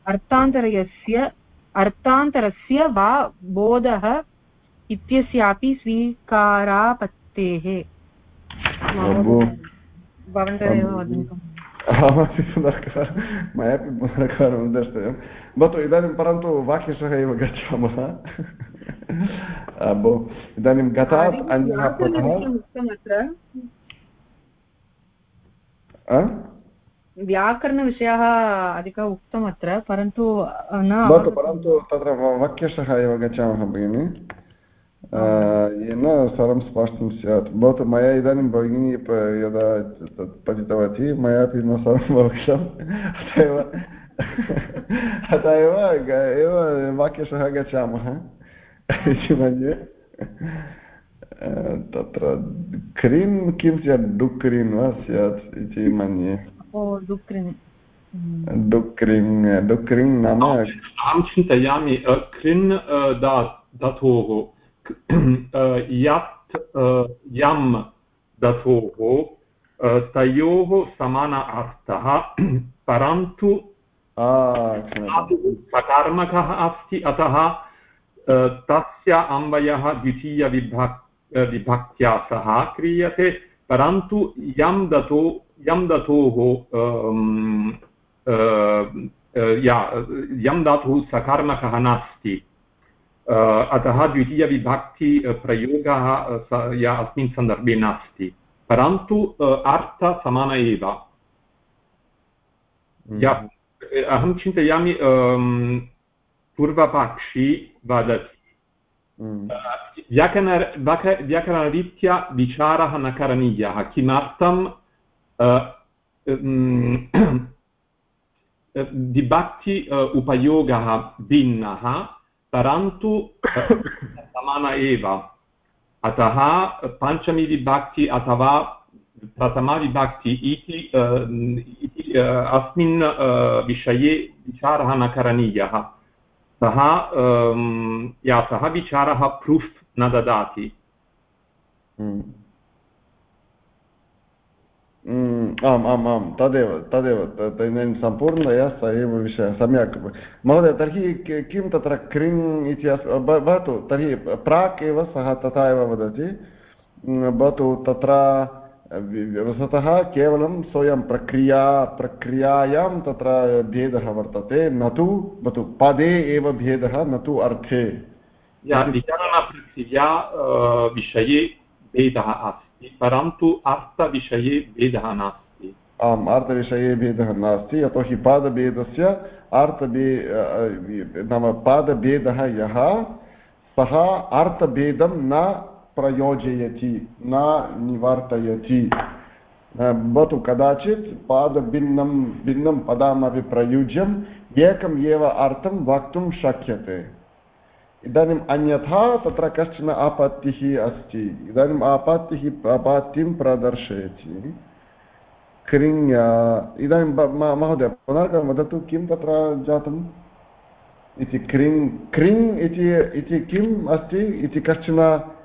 अर्थान्तरस्य अर्थान्तरस्य वा बोधः इत्यस्यापि स्वीकारापत्तेः। भवन्तः वदन्तु। मयापि पुनर्कारं द्रष्टव्यं भवतु इदानीं परन्तु वाक्यशः एव गच्छामः। भो इदानीं गतात् अन्यः व्याकरणविषयः अधिक उक्तम् अत्र परन्तु न भवतु परन्तु तत्र वाक्यशः एव गच्छामः भगिनि येन सर्वं स्पष्टं स्यात् भवतु मया इदानीं भगिनी यदा तत् पठितवती मयापि न सर्वम् अवगतम् अत एव अत एव एव वाक्यशः गच्छामः इति मन्ये तत्र क्रीन् किं स्यात् डुक्रीन् वा स्यात् इति मन्ये डुक्रिङ् डुक्रिङ् नाम अहं चिन्तयामि क्रिन् धातोः यत् यं धातोः तयोः समान अर्थः परन्तु सकर्मकः अस्ति अतः तस्य अन्वयः द्वितीयविभक् विभक्त्या सह क्रियते परन्तु यं दतो यं दतोः या यं धातुः सकर्मकः नास्ति। अतः द्वितीयविभक्ति प्रयोगः या अस्मिन् सन्दर्भे नास्ति। परन्तु अर्थः समान एव अहं चिन्तयामि पूर्वपक्षी वदति व्याकरण व्याकरणरीत्या विचारः न करणीयः किमर्थं विभक्ति उपयोगः भिन्नः परन्तु समान एव अतः पञ्चमीविभक्ति अथवा प्रथमाविभक्ति इति अस्मिन् विषये विचारः न करणीयः सः या सः विचारः प्रूफ् न ददाति? हम्म। आम् आम् आं तदेव तदेव इदानीं सम्पूर्णतया स एव विषयः, सम्यक्। महोदय, तर्हि किं तत्र क्रिङ् इति भवतु, तर्हि प्राक् एव सः तथा एव वदति। भवतु तत्र वस्तुतः केवलं स्वयं प्रक्रिया प्रक्रियायां तत्र भेदः वर्तते न तु भवतु पदे एव भेदः न तु अर्थे। विचारणप्रक्रिया विषये भेदः अस्ति परन्तु अर्थविषये भेदः नास्ति। आम् अर्थविषये भेदः नास्ति यतोहि पादभेदस्य अर्थभे नाम पादभेदः यः सः अर्थभेदं न प्रयोजयति न निवर्तयति भवतु कदाचित् पादभिन्नं भिन्नं पदमपि प्रयुज्यम् एकम् एव अर्थं वक्तुं शक्यते इदानीम् अन्यथा तत्र कश्चन आपत्तिः अस्ति इदानीम् आपत्तिः आपात्तिं प्रदर्शयति क्रिङ् इदानीं महोदय पुनर्कं वदतु किं तत्र जातम् इति क्रिङ् क्रिङ् इति किम् अस्ति इति कश्चन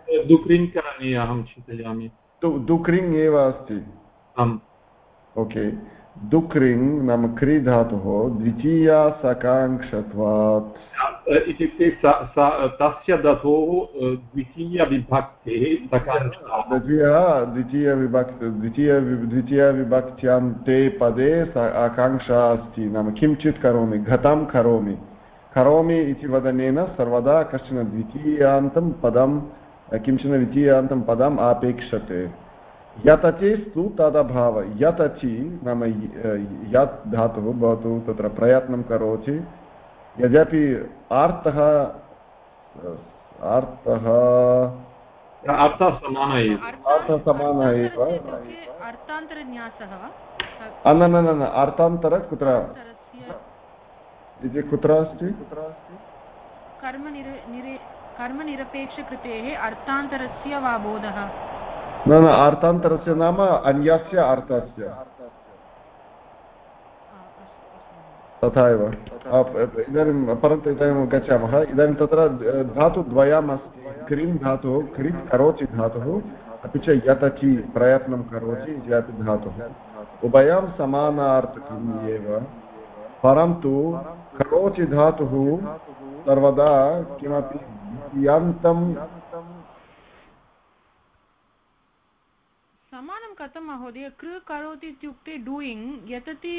दुक्रिङ् करणीय अहं चिन्तयामि दुक्रिङ् एव अस्ति आम् ओके। दुक्रिङ् नाम क्री धातुः द्वितीया सकाङ्क्षत्वात् इत्युक्ते तस्य धातोः द्वितीयविभक्तेः द्वितीया द्वितीयविभक् द्वितीय द्वितीयविभक्त्यान्ते पदे आकाङ्क्षा अस्ति। नाम किञ्चित् करोमि घतं करोमि। करोमि इति वदनेन सर्वदा कश्चन द्वितीयान्तं पदं किंचन द्वितीयान्तं पदम् अपेक्षते यतचेस्तु तदभाव यतचि नाम यत् धातुः भवतु तत्र प्रयत्नं करोति। यद्यपि आर्तः आर्तः अर्थः समानः एव। अर्थः समानः एव। न न न अर्थान्तर कुत्र? इति कुत्र अस्ति? कुत्र अस्ति कर्मनिरपेक्षकृतेः अर्थान्तरस्य वा बोधः? न न अर्थान्तरस्य नाम अन्यस्य अर्थस्य। तथा एव। इदानीं परन्तु इदानीं गच्छामः। इदानीं तत्र धातुद्वयम् अस्ति। क्रीं धातुः क्रीं करोति धातुः। अपि च यतचि प्रयत्नं करोति अपि धातुः। उभयं समानार्थकम् एव। परन्तु करोति धातुः सर्वदा किमपि यन्तं समानं कथं महोदय? कृ करोति इत्युक्ते डूयिङ्ग् यतति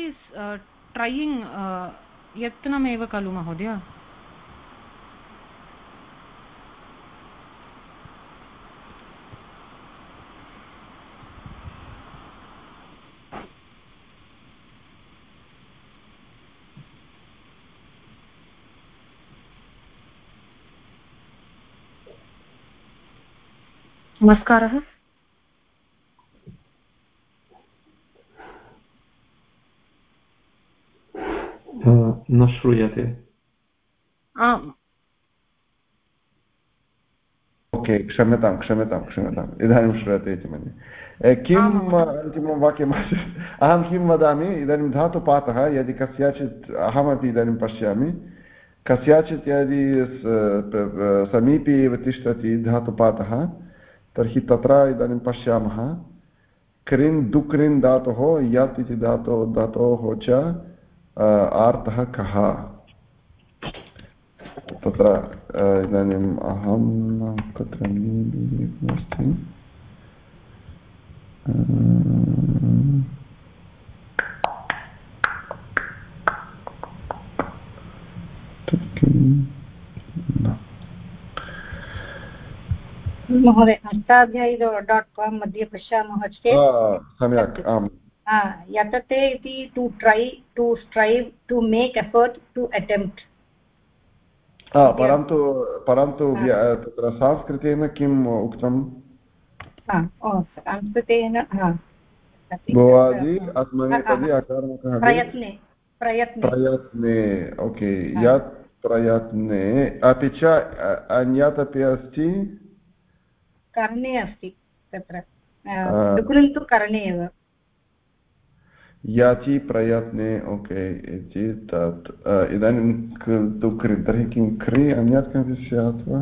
ट्रैयिङ्ग् यत्नमेव खलु महोदय? नमस्कारः। न श्रूयते। आम्। ओके क्षम्यतां क्षम्यतां क्षम्यताम् इदानीं श्रूयते इति मन्ये। किम् अन्तिमं वाक्यमासीत् अहं किं वदामि इदानीं धातुपातः यदि कस्याचित् अहमपि इदानीं पश्यामि। कस्याचित् यदि समीपे एव तिष्ठति धातुपातः तर्हि तत्र इदानीं पश्यामः। क्रिन् दुक्रिन् धातोः, यत् इति धातो धातोः च आर्तः कः? तत्र इदानीम् अहं कुत्र अस्ति। महोदय अष्टाध्यायी डाट् काम् मध्ये पश्यामः चेत् सम्यक् आम्। यतते इति to try to strive to make effort to attempt परन्तु परन्तु तत्र संस्कृतेन किम् उक्तम्? संस्कृतेन भुवादि आत्मनेपदी अकार्मकः प्रयत्ने प्रयत्ने। प्रयत्ने ओके यत् प्रयत्ने अपि च अन्यत् अपि अस्ति कर्णे अस्ति तत्र। तु कर्णे एव। याचि प्रयत्ने ओके इति तत्। इदानीं तु क्रि तर्हि किं क्रि अन्यत् किमपि स्यात् वा?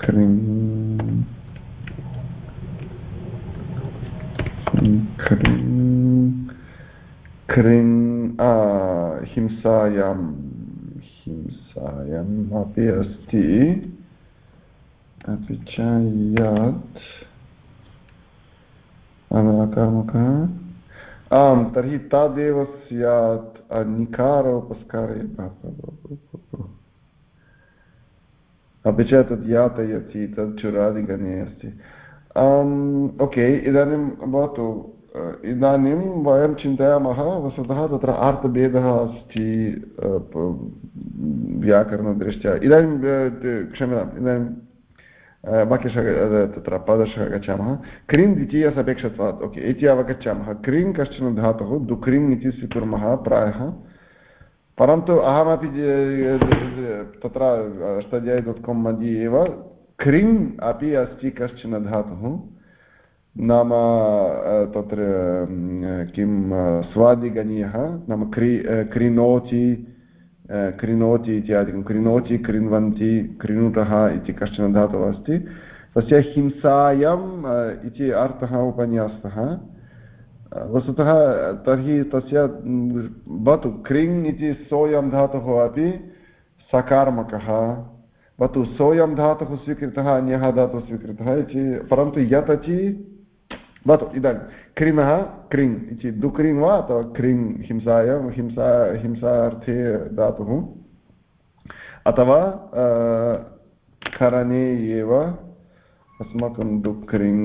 क्रिं क्रिं हिंसायां हिंसायाम् अपि अस्ति। अपि च यत् अनाकामकः। आम्, तर्हि तदेव स्यात् निकारोपस्कारे अपि च तद् यातयति तत् चुरादिगणे अस्ति। ओके, इदानीं भवतु। इदानीं वयं चिन्तयामः, वस्तुतः तत्र आर्तभेदः अस्ति व्याकरणदृष्ट्या। इदानीं क्षम्यताम्, इदानीं वाक्यशः तत्र पदशः गच्छामः। क्रीं द्वितीयसपेक्षत्वात् ओके, इति अवगच्छामः। क्रीं कश्चन धातुः दुक्रीम् इति स्वीकुर्मः प्रायः। परन्तु अहमपि तत्र, अष्टाध्यायी डाट् काम् मध्ये एव क्रिङ् अपि अस्ति कश्चन धातुः। नाम तत्र किं स्वादिगणीयः, नाम क्री क्रीणोति क्रीणोति इत्यादिकं क्रीणोति क्रीण्वन्ति क्रीणुतः इति कश्चन धातुः अस्ति। तस्य हिंसायाम् इति अर्थः उपन्यासः। वस्तुतः, तर्हि तस्य भवतु क्रिङ् इति सोऽयं धातुः अपि सकार्मकः। भवतु सोऽयं धातुः स्वीकृतः, अन्यः धातुः स्वीकृतः इति, परन्तु यत् अचि भवतु इदानीं क्रिमः क्रिङ् इति दुक्रिङ् वा अथवा क्रिङ् हिंसायां हिंसा हिंसार्थे धातुः अथवा करणे एव अस्माकं डुक्रिङ्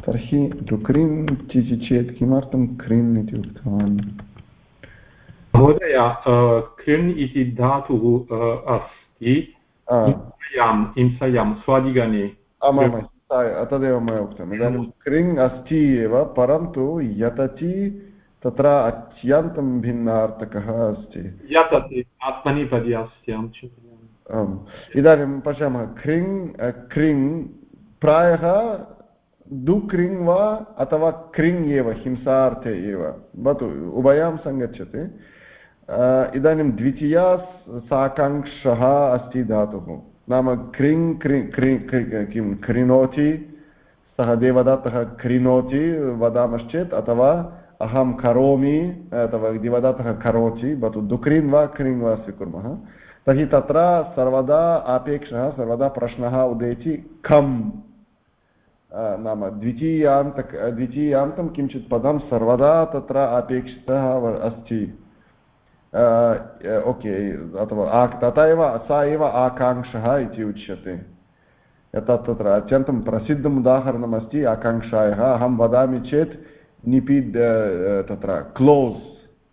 तर्हि डुक्रिन् इति चेत् किमर्थं क्रिन् इति उक्तवान् महोदय क्रिन् इति धातुः अस्ति हिंसायां स्वादिगणे आमाम् तदेव मया उक्तम् इदानीं क्रिङ् अस्ति एव परन्तु यतचि तत्र अत्यन्तं भिन्नार्थकः अस्ति आत्मनिपदी आम् इदानीं पश्यामः क्रिङ् क्रिङ् प्रायः दुक्रिङ् वा अथवा क्रिङ् एव हिंसार्थे एव भवतु उभयां सङ्गच्छति इदानीं द्वितीया साकाङ्क्षः अस्ति धातुः नाम क्रिङ् क्रि क्रि किं क्रीणोति सः देवदत्तः क्रीणोति वदामश्चेत्, अथवा अहं करोमि, अथवा देवदत्तः करोति भवतु दुक्रीन् वा क्रीन् वा स्वीकुर्मः। तर्हि तत्र सर्वदा अपेक्षः, सर्वदा प्रश्नः उदेति खम् नाम द्वितीयान्त, द्वितीयान्तं किञ्चित् पदं सर्वदा तत्र अपेक्षितः अस्ति। ओके अथवा तथा एव सा एव आकाङ्क्षः इति उच्यते यथा तत्र अत्यन्तं प्रसिद्धम् उदाहरणम् अस्ति आकाङ्क्षायाः अहं वदामि चेत् निपीड् तत्र क्लोस्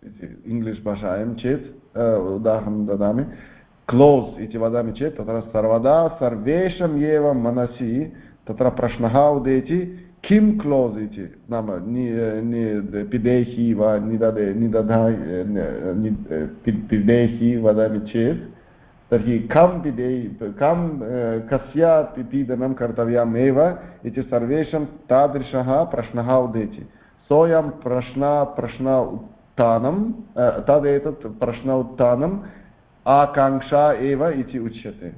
इति इङ्ग्लिश् भाषायां चेत् उदाहरणं ददामि क्लोस् इति वदामि चेत् तत्र सर्वदा सर्वेषाम् एव मनसि तत्र प्रश्नः उदेति किं क्लोस् इति नाम पिदेहि वा निददे निदधा पिदेहि वदामि चेत् तर्हि कं पिदेहि कं कस्य पीडनं कर्तव्यम् एव इति सर्वेषां तादृशः प्रश्नः उदेति सोऽयं प्रश्न प्रश्न उत्थानं तदेतत् प्रश्न उत्थानम् आकाङ्क्षा एव इति उच्यते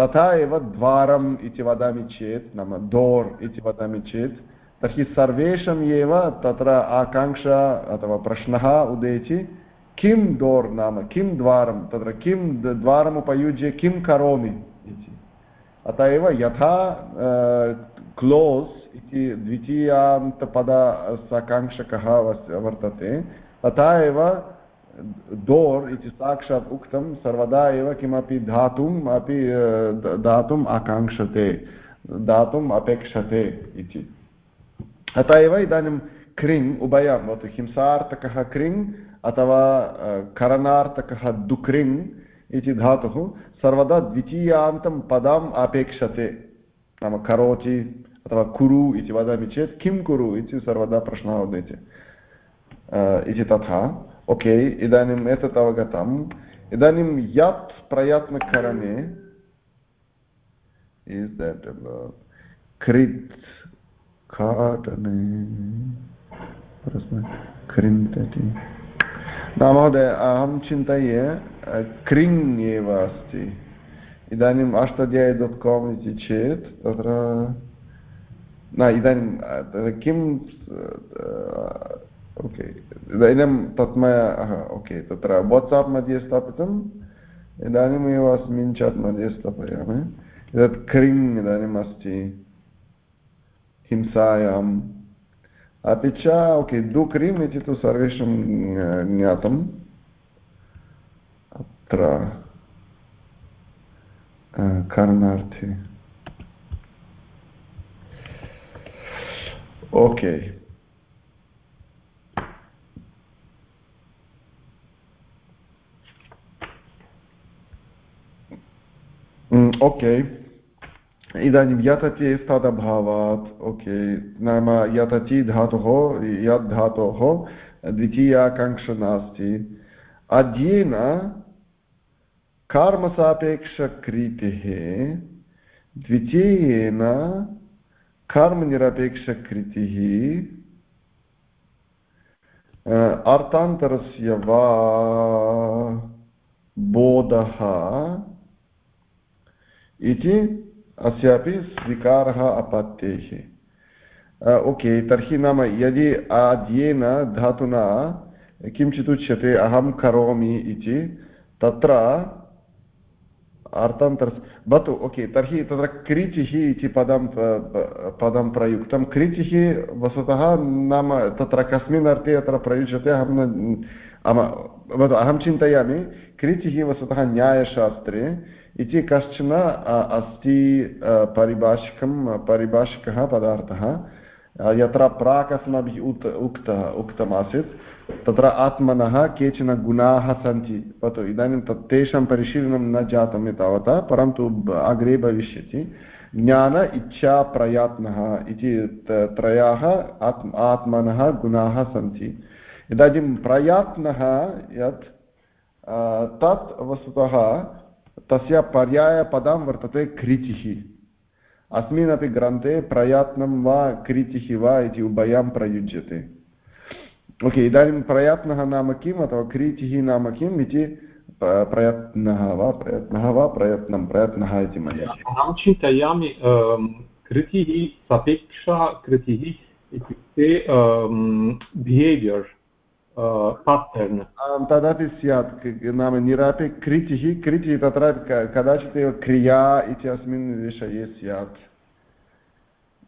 तथा एव द्वारम् इति वदामि चेत्, नाम डोर् इति वदामि चेत्, तर्हि सर्वेषाम् एव तत्र आकाङ्क्षा अथवा प्रश्नः उदेति, किं डोर् नाम, किं द्वारं तत्र किं द्वारम् उपयुज्य किं करोमि इति। अत एव यथा क्लोस् इति द्वितीयान्तपद वर्तते, तथा एव डोर् इति साक्षात् उक्तं सर्वदा एव किमपि धातुम् अपि दातुम् आकाङ्क्षते दातुम् अपेक्षते इति अत एव इदानीं क्रिङ् उभयं भवतु हिंसार्थकः क्रिङ् अथवा करणार्थकः दुक्रिङ् इति धातुः सर्वदा द्वितीयान्तं पदम् अपेक्षते नाम करोति अथवा कुरु इति वदामि चेत् किं कुरु इति सर्वदा प्रश्नः उदेति इति तथा ओके इदानीम् एतत् अवगतम् इदानीं यत् प्रयत्नकरणे इस् देट् कृत् खाटने कृन्तति न महोदय अहं चिन्तये क्रिङ् एव अस्ति इदानीम् अष्टाध्यायी डाट् काम् इति चेत् तत्र न इदानीं किं ओके इदानीं तत् मया ओके तत्र वाट्साप् मध्ये स्थापितम् इदानीमेव अस्मिन् चाट् मध्ये स्थापयामि एतत् क्रिङ् इदानीम् अस्ति हिंसायाम् अपि च ओके दु क्रीम् इति तु सर्वेषां ज्ञातम् अत्र करणार्थे ओके ओके इदानीं यतति तदभावात् ओके नाम यतति धातोः यद् धातोः द्वितीयाकाङ्क्षा नास्ति अध्ययेन कर्मसापेक्षक्रीतिः द्वितीयेन कर्मनिरपेक्षकृतिः अर्थान्तरस्य वा बोधः इति अस्यापि स्वीकारः अपत्यैः। ओके, तर्हि नाम यदि आद्येन धातुना किञ्चित् उच्यते अहं करोमि इति, तत्र अर्थान्तर भवतु, ओके, तर्हि तत्र क्रीचिः इति पदं पदं प्रयुक्तं। क्रीचिः वस्तुतः नाम तत्र कस्मिन् अर्थे अत्र प्रयुज्यते, अहं भवतु, अहं चिन्तयामि क्रीचिः वस्तुतः न्यायशास्त्रे इति कश्चन अस्ति परिभाषिकं परिभाषिकः पदार्थः। यत्र प्राक् अस्माभिः उत्, उक्तः, उक्तमासीत्, तत्र आत्मनः केचन गुणाः सन्ति। भवतु इदानीं तत् तेषां परिशीलनं न जातम् एतावता, परन्तु अग्रे भविष्यति। ज्ञान, इच्छा, प्रयत्नः इति त्रयाः आत्म, आत्मनः गुणाः सन्ति। इदानीं प्रयत्नः यत् तत् वस्तुतः तस्य पर्यायपदं वर्तते क्रीचिः। अस्मिन्नपि ग्रन्थे प्रयत्नं वा क्रीचिः वा इति उभयं प्रयुज्यते। ओके, इदानीं प्रयत्नः नाम किम् अथवा क्रीचिः नाम किम् इति प्रयत्नः वा प्रयत्नः वा, प्रयत्नं, प्रयत्नः इति मया। अहं चिन्तयामि कृतिः सपेक्षा कृतिः इत्युक्ते बिहेवियर् पात्तर्न् तदपि स्यात् नाम निरापे कृतिः कृतिः तत्र कदाचित् एव क्रिया इति अस्मिन् विषये स्यात्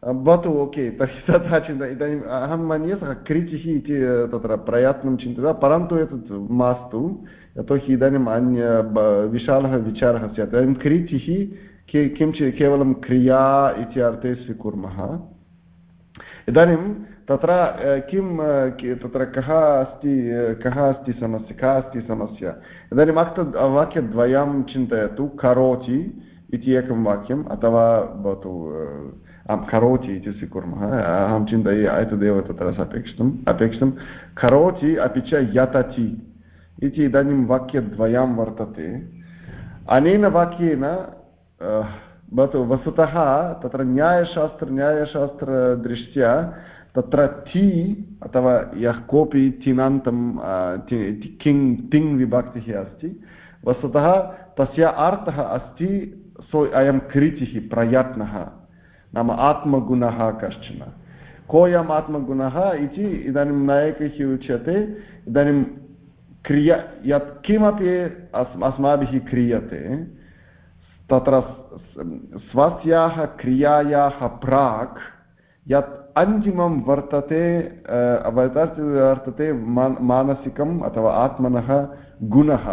भवतु ओके तर्हि तथा चिन्ता इदानीम् अहं मन्ये सः कृचिः इति तत्र प्रयत्नं चिन्तितः परन्तु एतत् मास्तु यतोहि इदानीम् अन्य विशालः विचारः स्यात् इदानीं कृचिः के किञ्चित् केवलं क्रिया इति अर्थे स्वीकुर्मः इदानीं तत्र किं तत्र कः अस्ति कः अस्ति समस्या, का अस्ति समस्या? इदानीम् अक्त, वाक्यद्वयं चिन्तयतु, करोति इति एकं वाक्यम्, अथवा भवतु आं करोति इति स्वीकुर्मः। अहं चिन्तये, एतदेव तत्र अपेक्षितम्। अपेक्षितं करोति अपि च यतति इति इदानीं वाक्यद्वयं वर्तते। अनेन वाक्येन भवतु वस्तुतः तत्र न्यायशास्त्र तत्र ति अथवा यः कोऽपि तिनान्तं किङ् तिङ् विभक्तिः अस्ति, वस्तुतः तस्य अर्थः अस्ति, सो अयं कृतिः प्रयत्नः, नाम आत्मगुणः कश्चन। कोऽयम् आत्मगुणः इति इदानीं नायकैः उच्यते, इदानीं क्रिया, यत् किमपि अस्माभिः क्रियते, तत्र स्वस्याः क्रियायाः प्राक्, यत् अन्तिमं वर्तते वर्तते मानसिकम् अथवा आत्मनः गुणः।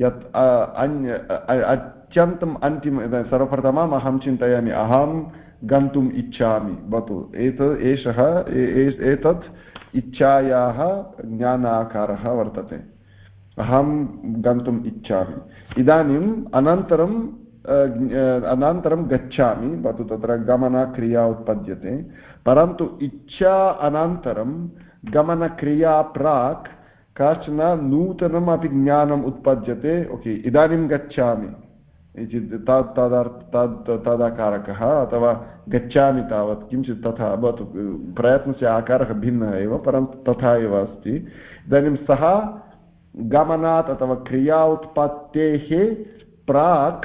यत् अन्य अत्यन्तम् अन्तिम सर्वप्रथमम् अहं चिन्तयामि, अहं गन्तुम् इच्छामि, भवतु। एतत् एषः एतत् इच्छायाः ज्ञानाकारः वर्तते। अहं गन्तुम् इच्छामि। इदानीम् अनन्तरं अनन्तरं गच्छामि, भवतु तत्र गमनक्रिया उत्पद्यते। परन्तु इच्छा अनन्तरं गमनक्रिया प्राक् काचन नूतनम् अपि ज्ञानम् उत्पद्यते। ओके, इदानीं गच्छामि। तदाकारकः अथवा गच्छामि तावत्, किञ्चित् तथा भवतु, प्रयत्नस्य आकारः भिन्नः एव, परन्तु तथा एव अस्ति। इदानीं सः गमनात् अथवा क्रिया उत्पत्तेः प्राक्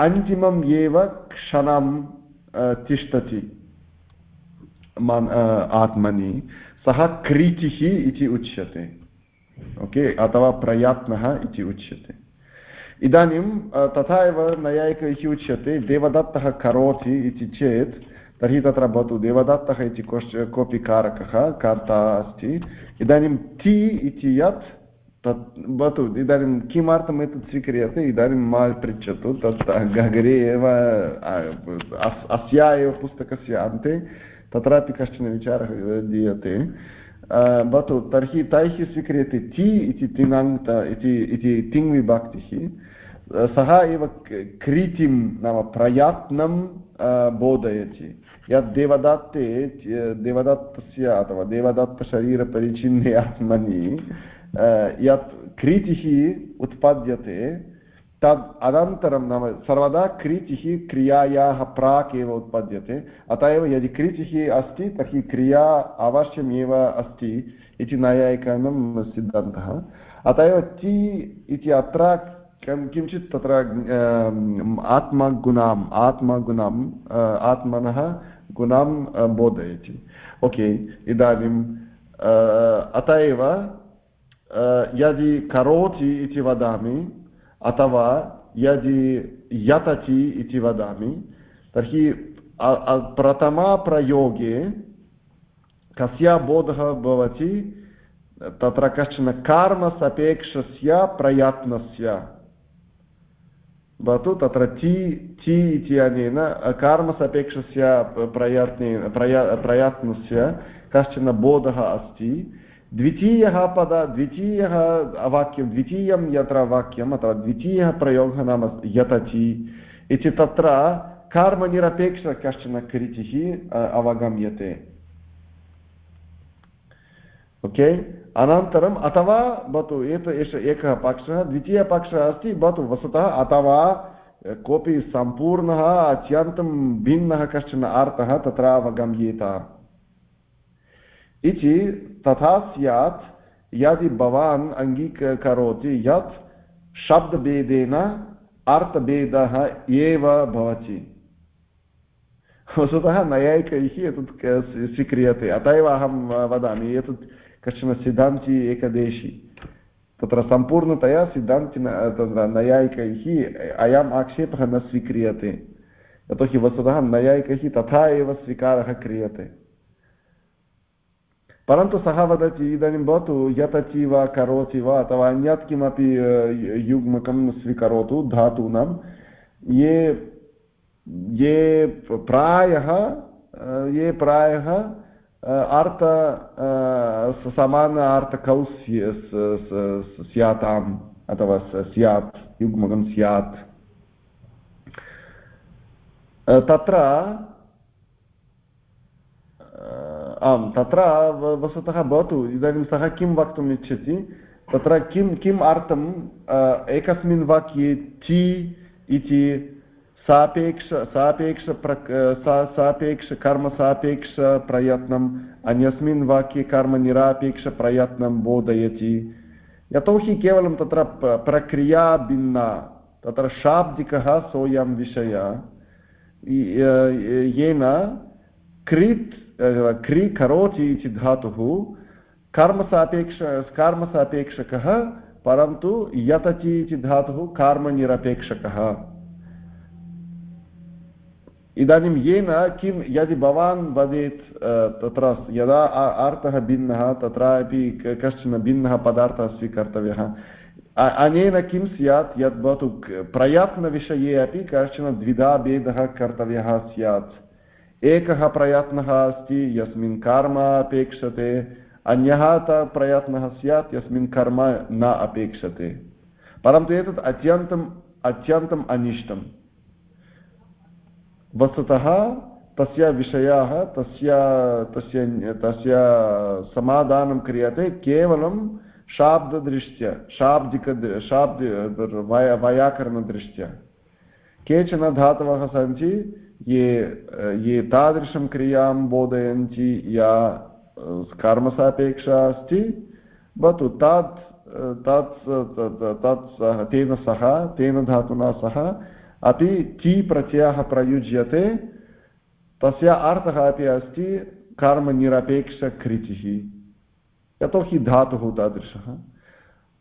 अन्तिमम् एव क्षणं तिष्ठति। आत्मनि सः क्रीचिः इति उच्यते ओके अथवा प्रयत्नः इति उच्यते इदानीं तथा एव नैयायिकैः उच्यते देवदत्तः करोति इति चेत् तर्हि तत्र भवतु देवदत्तः इति कोश्च कोऽपि कारकः कर्ता अस्ति इदानीं ति इति यत् तत् भवतु इदानीं किमर्थम् एतत् स्वीक्रियते इदानीं मा पृच्छतु तत् अग्रे एव अस्या एव पुस्तकस्य अन्ते तत्रापि कश्चन विचारः दीयते भवतु तर्हि तैः स्वीक्रियते ति इति तिङाङ्त इति तिङ् विभक्तिः सः एव क्रीतिं नाम प्रयत्नं बोधयति यत् देवदत्ते देवदत्तस्य अथवा देवदत्तशरीरपरिचिह्ने आत्मनि यत् क्रीतिः उत्पद्यते तद् अनन्तरं नाम सर्वदा क्रीतिः क्रियायाः प्राक् एव उत्पद्यते। अतः एव यदि क्रीतिः अस्ति, तर्हि क्रिया अवश्यमेव अस्ति इति नैयायिकानां सिद्धान्तः। अत एव ति इति अत्र किञ्चित् तत्र आत्मगुणाम्, आत्मगुणम् आत्मनः गुणां बोधयति। ओके इदानीम् अत एव यदि करोति इति वदामि अथवा यदि यतति इति वदामि, तर्हि प्रथमप्रयोगे कस्य बोधः भवति, तत्र कश्चन कर्मसपेक्षस्य प्रयत्नस्य। भवतु तत्र चि चि इत्यनेन कर्मसपेक्षस्य प्रयत्नेन प्रय, प्रयत्नस्य कश्चन बोधः अस्ति। द्वितीयः पद, द्वितीयः वाक्यं द्वितीयं यत्र वाक्यम् अथवा द्वितीयः प्रयोगः नाम यतचि इति तत्र कर्मनिरपेक्ष कश्चन कृतिः अवगम्यते। ओके? अनन्तरम् अथवा भवतु एत, एष, एकः पक्षः द्वितीयपक्षः अस्ति, भवतु वस्तुतः अथवा कोऽपि सम्पूर्णः, अत्यन्तं भिन्नः कश्चन अर्थः तत्र अवगम्येत। इति तथा स्यात् यदि भवान् अङ्गीकरोति यत् शब्दभेदेन अर्थभेदः एव भवति वस्तुतः नैयायिकैः एतत् स्वीक्रियते अत एव अहं वदामि एतत् कश्चन सिद्धान्ति एकदेशी तत्र सम्पूर्णतया सिद्धान्ति तत्र नैयायिकैः अयम् आक्षेपः न स्वीक्रियते यतोहि वस्तुतः नैयायिकैः तथा एव स्वीकारः क्रियते परन्तु सः वदति इदानीं भवतु यतचि वा करोति वा अथवा अन्यत् किमपि युग्मकं स्वीकरोतु धातूनां ये ये प्रायः ये प्रायः अर्थ समान अर्थकौ स्याताम् अथवा स्यात् युग्मकं स्यात् तत्र आम् तत्र वस्तुतः भवतु इदानीं सः किं वक्तुम् इच्छति तत्र किं किम् अर्थम् एकस्मिन् वाक्ये चि इति सापेक्ष सापेक्ष सापेक्ष कर्मसापेक्षप्रयत्नम् अन्यस्मिन् वाक्ये कर्मनिरापेक्षप्रयत्नं बोधयति यतोहि केवलं तत्र प्रक्रिया भिन्ना तत्र शाब्दिकः सोऽयं विषय येन क्रीत् क्री करोति इति धातुः कर्मसापेक्ष कर्मसापेक्षकः, परन्तु यतचि इति धातुः कर्मनिरपेक्षकः। इदानीं येन किं यदि भवान् वदेत् तत्र यदा अर्थः भिन्नः, तत्रापि कश्चन भिन्नः पदार्थः स्वीकर्तव्यः। अनेन किं स्यात्, यद् भवतु प्रयत्नविषये अपि कश्चन द्विधा भेदः कर्तव्यः स्यात्। एकः प्रयत्नः अस्ति, यस्मिन् कर्म अपेक्षते, अन्यः प्रयत्नः स्यात्, यस्मिन् कर्म न अपेक्षते। परन्तु एतत् अत्यन्तम् अत्यन्तम् अनिष्टम्। वस्तुतः तस्य विषयाः, तस्य तस्य तस्य समाधानं क्रियते केवलं शाब्ददृष्ट्या, शाब्दिक, शाब्द, वया, वैयाकरणदृष्ट्या। केचन धातवः सन्ति ये ये तादृशं क्रियाँ बोधयन्ति, या कर्मसापेक्षा अस्ति भवतु तत् तत् तत् सह तेन सह, तेन धातुना सह अपि ची प्रत्ययः प्रयुज्यते। तस्य अर्थः अपि अस्ति कर्मनिरपेक्षकृतिः। यतोहि धातुः तादृशः।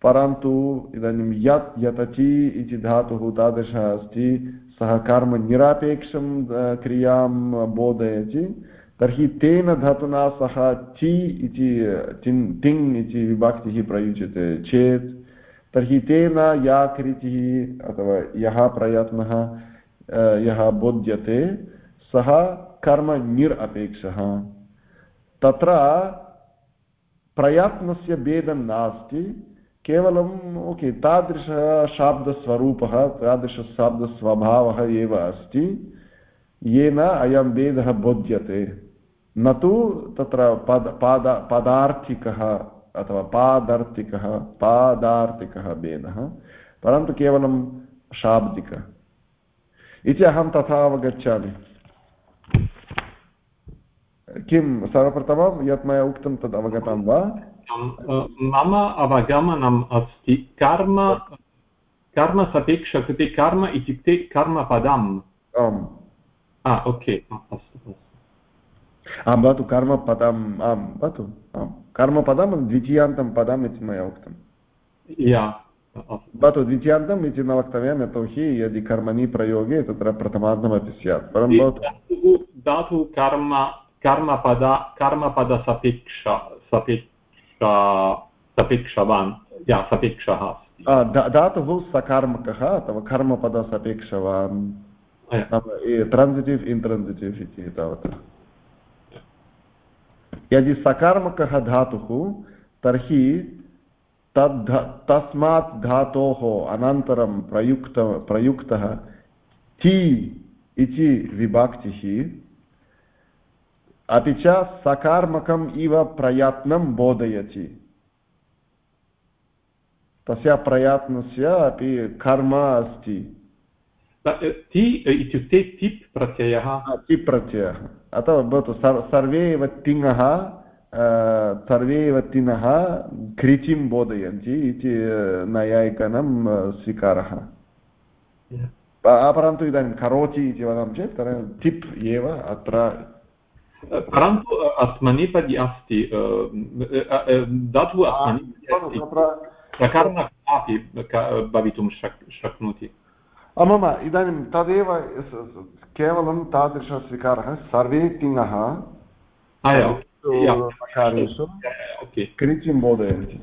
परन्तु इदानीं यत् यतचि इति धातुः तादृशः अस्ति, सः कर्मनिरपेक्षं क्रियाँ बोधयति, तर्हि तेन धातुना सह चि इति तिङ् इति विभक्तिः प्रयुज्यते चेत्, तर्हि तेन या कृतिः अथवा यः प्रयत्नः यः बोध्यते, सः कर्म अपेक्षः तत्र प्रयत्नस्य भेदं नास्ति केवलम् ओके तादृशः शाब्दस्वरूपः तादृशशाब्दस्वभावः एव अस्ति। येन अयं भेदः बोध्यते। न तु तत्र पद, पाद, पदार्थिकः अथवा पादार्थिकः पादार्थिकः भेदः, परन्तु केवलं शाब्दिक। इति अहं तथा अवगच्छामि। किं, सर्वप्रथमं यत् मया उक्तं तद् अवगतं वा? मम अवगमनम् अस्ति कर्म कर्मसपेक्षकृते कर्म इत्युक्ते कर्मपदम् आम् ओके अस्तु आं भवतु कर्मपदम् आं भवतु आम् कर्मपदं द्वितीयान्तं पदम् इति मया उक्तं भवतु द्वितीयान्तम् इति न वक्तव्यं यतोहि यदि कर्मणि प्रयोगे तत्र प्रथमान्तमपि स्यात् परं भवतु धातु कर्म कर्मपद कर्मपदसपेक्ष सपेक्ष सपेक्षवान् या सपेक्षः धातुः सकर्मकः अथवा कर्मपदसपेक्षवान्। ट्रान्सिटिव् इन्ट्रान्सिटिव् इति तावत्। यदि सकर्मकः धातुः तर्हि तद् तस्मात् धातोः अनन्तरं प्रयुक्त प्रयुक्तः ति इति विभक्तिः अपि च सकार्मकम् इव प्रयत्नं बोधयति। तस्य प्रयत्नस्य अपि कर्म अस्ति। ति इत्युक्ते तिप् प्रत्ययः। तिप् प्रत्ययः। अथवा भवतु सर्वे एव तिङः सर्वे एव तिनः कृचिं बोधयन्ति इति नैयायिकानां स्वीकारः। परन्तु इदानीं करोति इति वदामः चेत् तिप् एव अत्र परन्तु अस्मनिपदि अस्ति धातुः अस्मनि भवितुं शक्नोति मम इदानीं तदेव केवलं तादृशस्वीकारः सर्वे तिङः कार्येषु कृचिं बोधयन्ति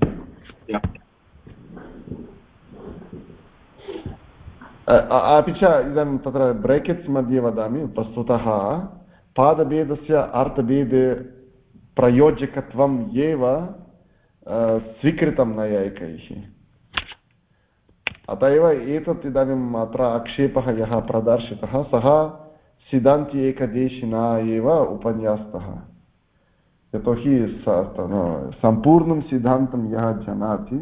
अपि च इदानीं तत्र ब्रेकेट्स् मध्ये वदामि वस्तुतः पादभेदस्य अर्थभेदे प्रयोजकत्वम् एव स्वीकृतं नैयायिकैः अत एव एतत् इदानीम् अत्र आक्षेपः यः प्रदर्शितः सः सिद्धान्ति एकदेशिना एव उपन्यास्तः यतोहि सम्पूर्णं सिद्धान्तं यः जानाति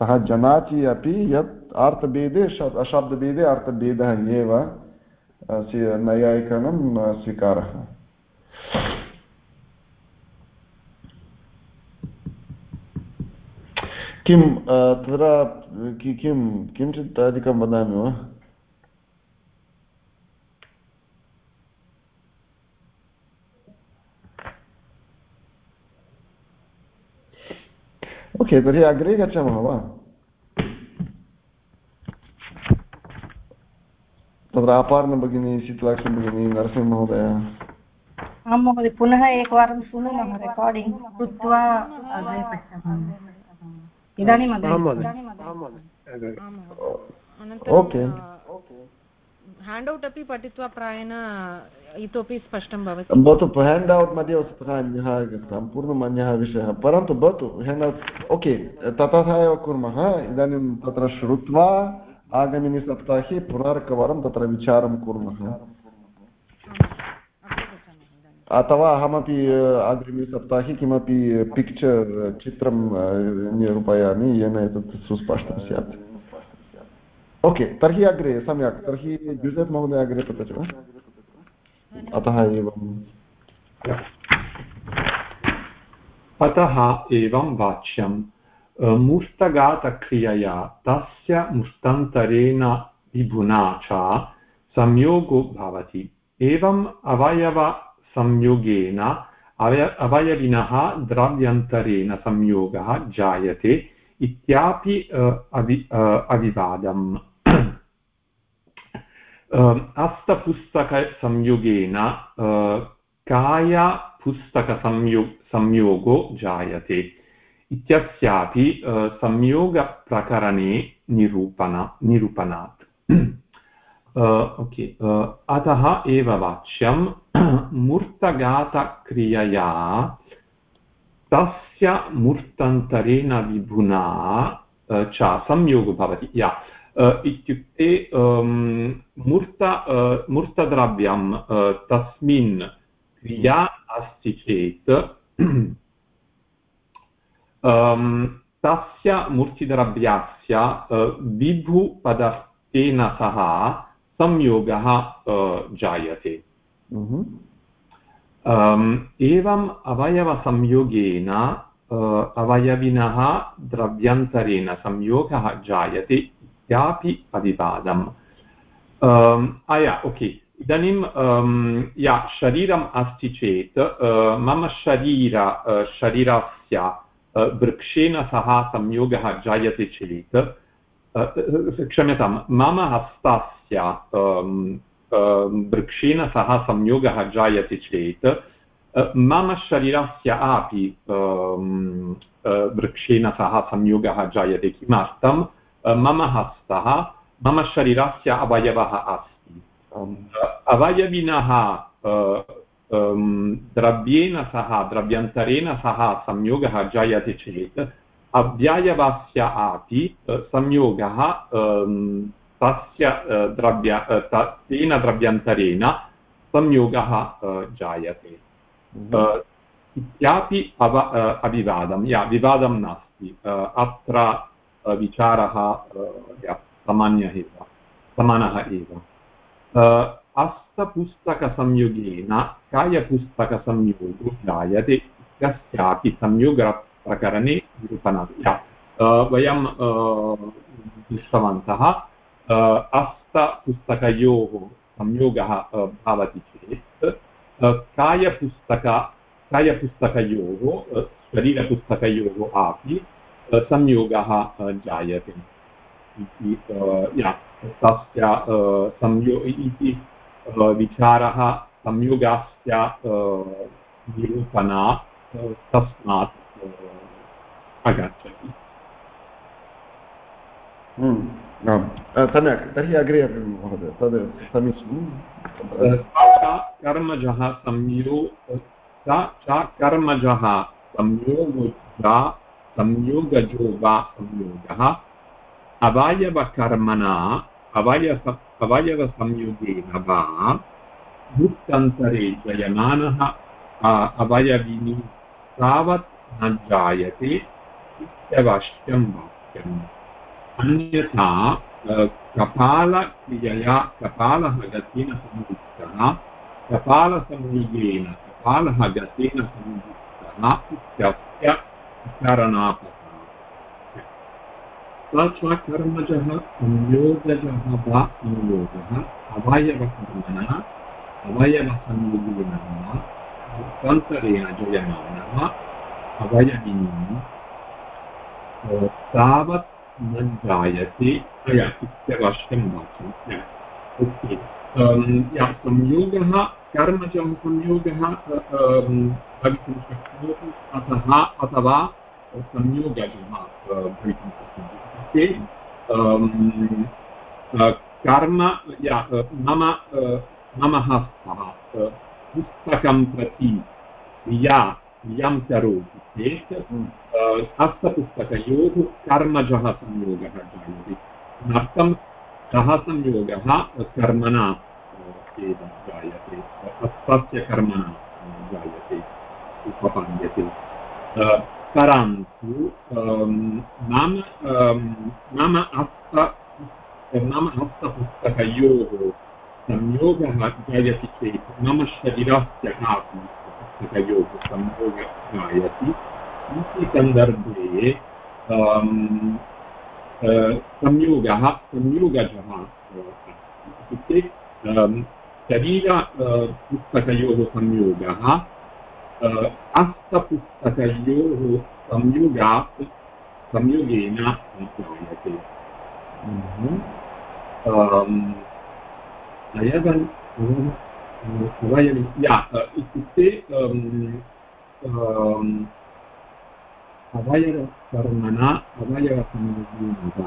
सः जानाति अपि यत् अर्थभेदे अशब्दभेदे अर्थभेदः एव नैयायिकानां स्वीकारः। किं तत्र किं किञ्चित् अधिकं वदामि वा? ओके तर्हि अग्रे गच्छामः वा? तत्र अपार्ण भगिनी शीतलाक्षी भगिनी नरसिंहमहोदय आं महोदय पुनः एकवारं शृणुमः रेकार्डिङ्ग् कृत्वा इदानीम् ओके। हेण्ड् अपि पठित्वा प्रायेण इतोपि स्पष्टं भवति। भवतु हेण्ड् औट् मध्ये वस्तुतः अन्यः सम्पूर्णम् अन्यः विषयः। परन्तु भवतु हेण्ड् औट् ओके ततः एव कुर्मः। इदानीं तत्र श्रुत्वा आगामिनि सप्ताहे पुनरेकवारं तत्र विचारं कुर्मः अथवा अहमपि अग्रिमसप्ताहे किमपि पिक्चर् चित्रं निरूपयामि येन एतत् सुस्पष्टं स्यात् ओके तर्हि अग्रे सम्यक् तर्हि जुसेफ् महोदय अग्रे पठति वा अतः एवम् अतः एवं वाच्यं मूर्तघातक्रियया तस्य मुष्टन्तरेण विभुना च संयोगो भवति एवम् अवयव संयोगेन अवय अवयविनः द्रव्यन्तरेण संयोगः जायते इत्यापि अवि अविवादम् अस्तपुस्तकसंयोगेन कायपुस्तकसंयो संयोगो जायते इत्यस्यापि संयोगप्रकरणे निरूपण, निरूपणात्। ओके अतः एव वाच्यं। मूर्तघातक्रियया तस्य मूर्तन्तरेण विभुना च संयोगो भवति। या इत्युक्ते मूर्त मूर्तद्रव्यं तस्मिन् क्रिया अस्ति चेत् तस्य मूर्तिद्रव्यस्य विभुपदार्थेन सह संयोगः जायते एवम् अवयवसंयोगेन अवयविनः द्रव्यन्तरेण संयोगः जायते इत्यापि अविवादम् अया ओके इदानीं या शरीरम् अस्ति चेत् मम शरीर शरीरस्य वृक्षेण सह संयोगः जायते चेत् क्षम्यतां मम हस्तस्य वृक्षेण सह संयोगः जायते चेत् मम शरीरस्य अपि वृक्षेण सह संयोगः जायते किमर्थं मम हस्तः, मम शरीरस्य अवयवः अस्ति। अवयविनः द्रव्येण सह द्रव्यन्तरेण सह संयोगः जायते चेत् अव्ययवस्य अपि संयोगः तस्य द्रव्य तेन द्रव्यन्तरेण संयोगः जायते इत्यापि अव अविवादं या विवादं नास्ति अत्र विचारः सामान्यः एव समानः एव अस्तपुस्तकसंयोगेन कायपुस्तकसंयोगो जायते कस्यापि संयोगप्रकरणे निरूपणं वयं दृष्टवन्तः अस्तपुस्तकयोः संयोगः भवति चेत् कायपुस्तक कायपुस्तकयोः शरीरपुस्तकयोः अपि संयोगः जायते इति तस्य संयो इति विचारः संयोगस्य निरूपणा तस्मात् आगच्छति आम् सम्यक् तर्हि अग्रे अपि महोदय तद् समीचीनं। कर्मजः संयो च कर्मजः संयोगजा संयोगजो वा संयोगः अवयवकर्मणा अवयव अवयवसंयोगेन वा भुक्तन्तरे जयमानः अवयविनी तावत् न जायते इत्यवश्यं वाक्यम्। अन्यथा कपालक्रियया कपालः गतेन संयुक्तः, कपालसंयोगेन कपालः गतेन संयुक्तः इत्यस्य करणापः कर्मजः संयोगजः वा संयोगः अवयवकर्मणः? अवयवसंयोगेन वा? स्वन्तरेण जयमानः तावत् न जायते इत्यवश्यं वाक्यं ओके संयोगः, कर्मजः संयोगः भवितुं शक्नोति अतः, अथवा संयोगजः भवितुं शक्नोति। इत्युक्ते कर्म या मम मम हस्तः पुस्तकं प्रति या यं करोति चेत् हस्तपुस्तकयोः कर्मजः संयोगः जायते किमर्थं सः संयोगः कर्मणा एव जायते तस्य कर्मणा जायते उपपद्यते परन्तु मम मम हस्त मम हस्तपुस्तकयोः संयोगः जायते चेत् मम शरीरस्य पुस्तकयोः संयोगः जायति इति सन्दर्भे संयोगः संयोगजः इत्युक्ते शरीर पुस्तकयोः संयोगः हस्तपुस्तकयोः संयोगात् संयोगेन जायते अयवन् वयं या इत्युक्ते अवयवकर्मणा अवयवसंयोगेनः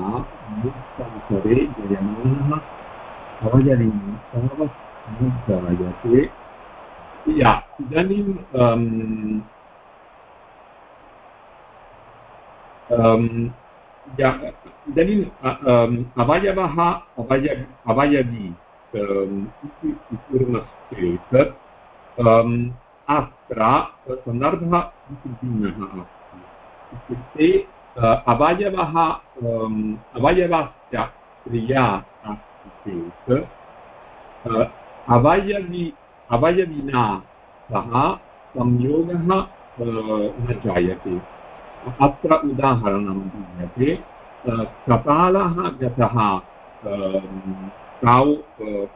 मुक्तान्तरे जयमानः अवयवीनि जायते या इदानीं इदानीम् अवयवः अवय अवयवी इति कुर्मश्चेत् अत्र सन्दर्भः भिन्नः अस्ति इत्युक्ते अवयवः अवयवस्य क्रिया अस्ति चेत् अवयवि अवयविना सह संयोगः न जायते। अत्र उदाहरणं दीयते। कपालः गतः तौ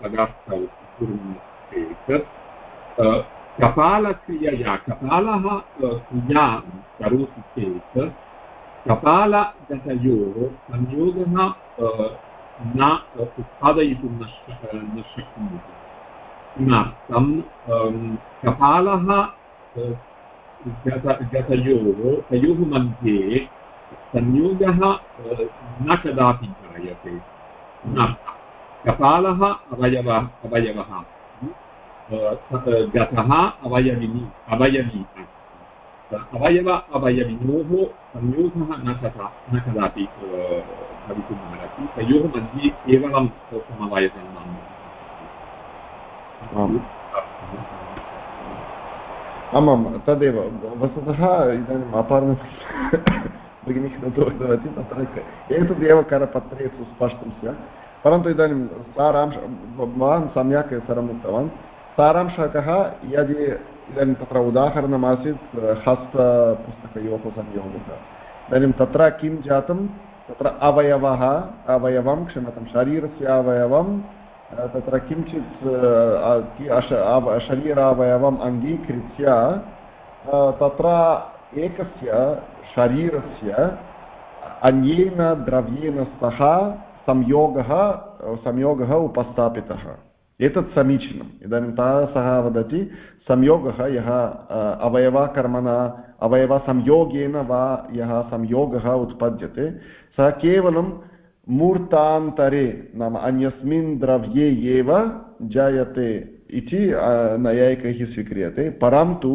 पदार्थौ कुर्मश्चेत् कपालक्रियया, कपालः क्रिया करोति चेत्, कपालगतयोः संयोगः न उत्पादयितुं न शक्नोति। किमर्थं कपालः गत गतयोः तयोः मध्ये संयोगः न कदापि जायते। कपालः अवयवः अवयवः गतः अवयविनी, अवयवी अवयव, अवयविनोः संयोगः न तथा न कदापि भवितुम् अर्हति। तयोः मध्ये केवलं समवायसम्बन्धः आमां। तदेव। वस्तुतः इदानीम् अपारण भगिनी कृतवती तत्र एतदेव करपत्रे सुस्पष्टं स्यात्। परन्तु इदानीं सारांश भवान् सम्यक् सर्वम् उक्तवान्। सारांशः कः यदि इदानीं तत्र उदाहरणमासीत् हस्तपुस्तकयोः संयोगः इदानीं तत्र किं जातं? तत्र अवयवः, अवयवं क्षम्यतां, शरीरस्य अवयवं तत्र किञ्चित् शरीरावयवम् अङ्गीकृत्य तत्र एकस्य शरीरस्य अन्येन द्रव्येण सह संयोगः संयोगः उपस्थापितः। एतत् समीचीनम्। इदानीं ता सः वदति, संयोगः यः अवयवकर्मणा, अवयवसंयोगेन वा यः संयोगः उत्पद्यते, सः केवलं मूर्तान्तरे नाम अन्यस्मिन् द्रव्ये एव जायते इति नैयायिकैः स्वीक्रियते। परन्तु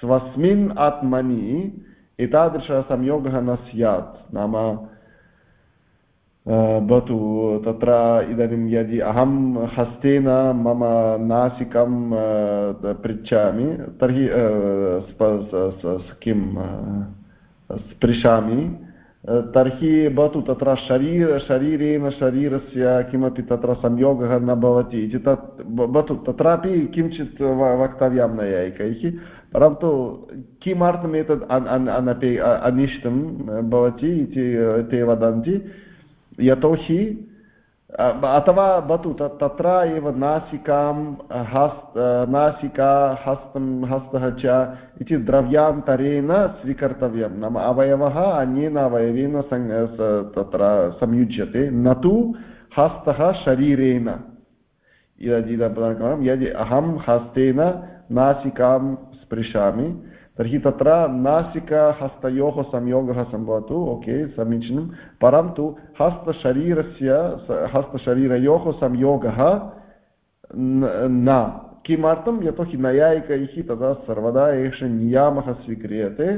स्वस्मिन् आत्मनि एतादृशः संयोगः न स्यात्। नाम भवतु तत्र इदानीं यदि अहं हस्तेन मम नासिकं पृच्छामि, तर्हि किं स्पृशामि। तर्हि भवतु तत्र शरीर शरीरेण शरीरस्य किमपि तत्र संयोगः न भवति इति तत् भवतु तत्रापि किञ्चित् वक्तव्यं नैयायिकैः परन्तु किमर्थम् एतद् अनपे अनिष्टं भवति इति ते वदन्ति यतोहि अथवा भवतु तत्र एव नासिकां हस् नासिका हस्तं, हस्तः च इति द्रव्यान्तरेण स्वीकर्तव्यं। नाम अवयवः अन्येन अवयवेन तत्र संयुज्यते, न तु हस्तः शरीरेण। यदि अहं हस्तेन नासिकां स्पृशामि, तर्हि तत्र नासिकहस्तयोः संयोगः सम्भवतु, ओके, समीचीनं। परन्तु हस्तशरीरस्य हस्तशरीरयोः संयोगः न किमर्थं यतोहि नैयायिकैः तदा सर्वदा एष नियामः स्वीक्रियते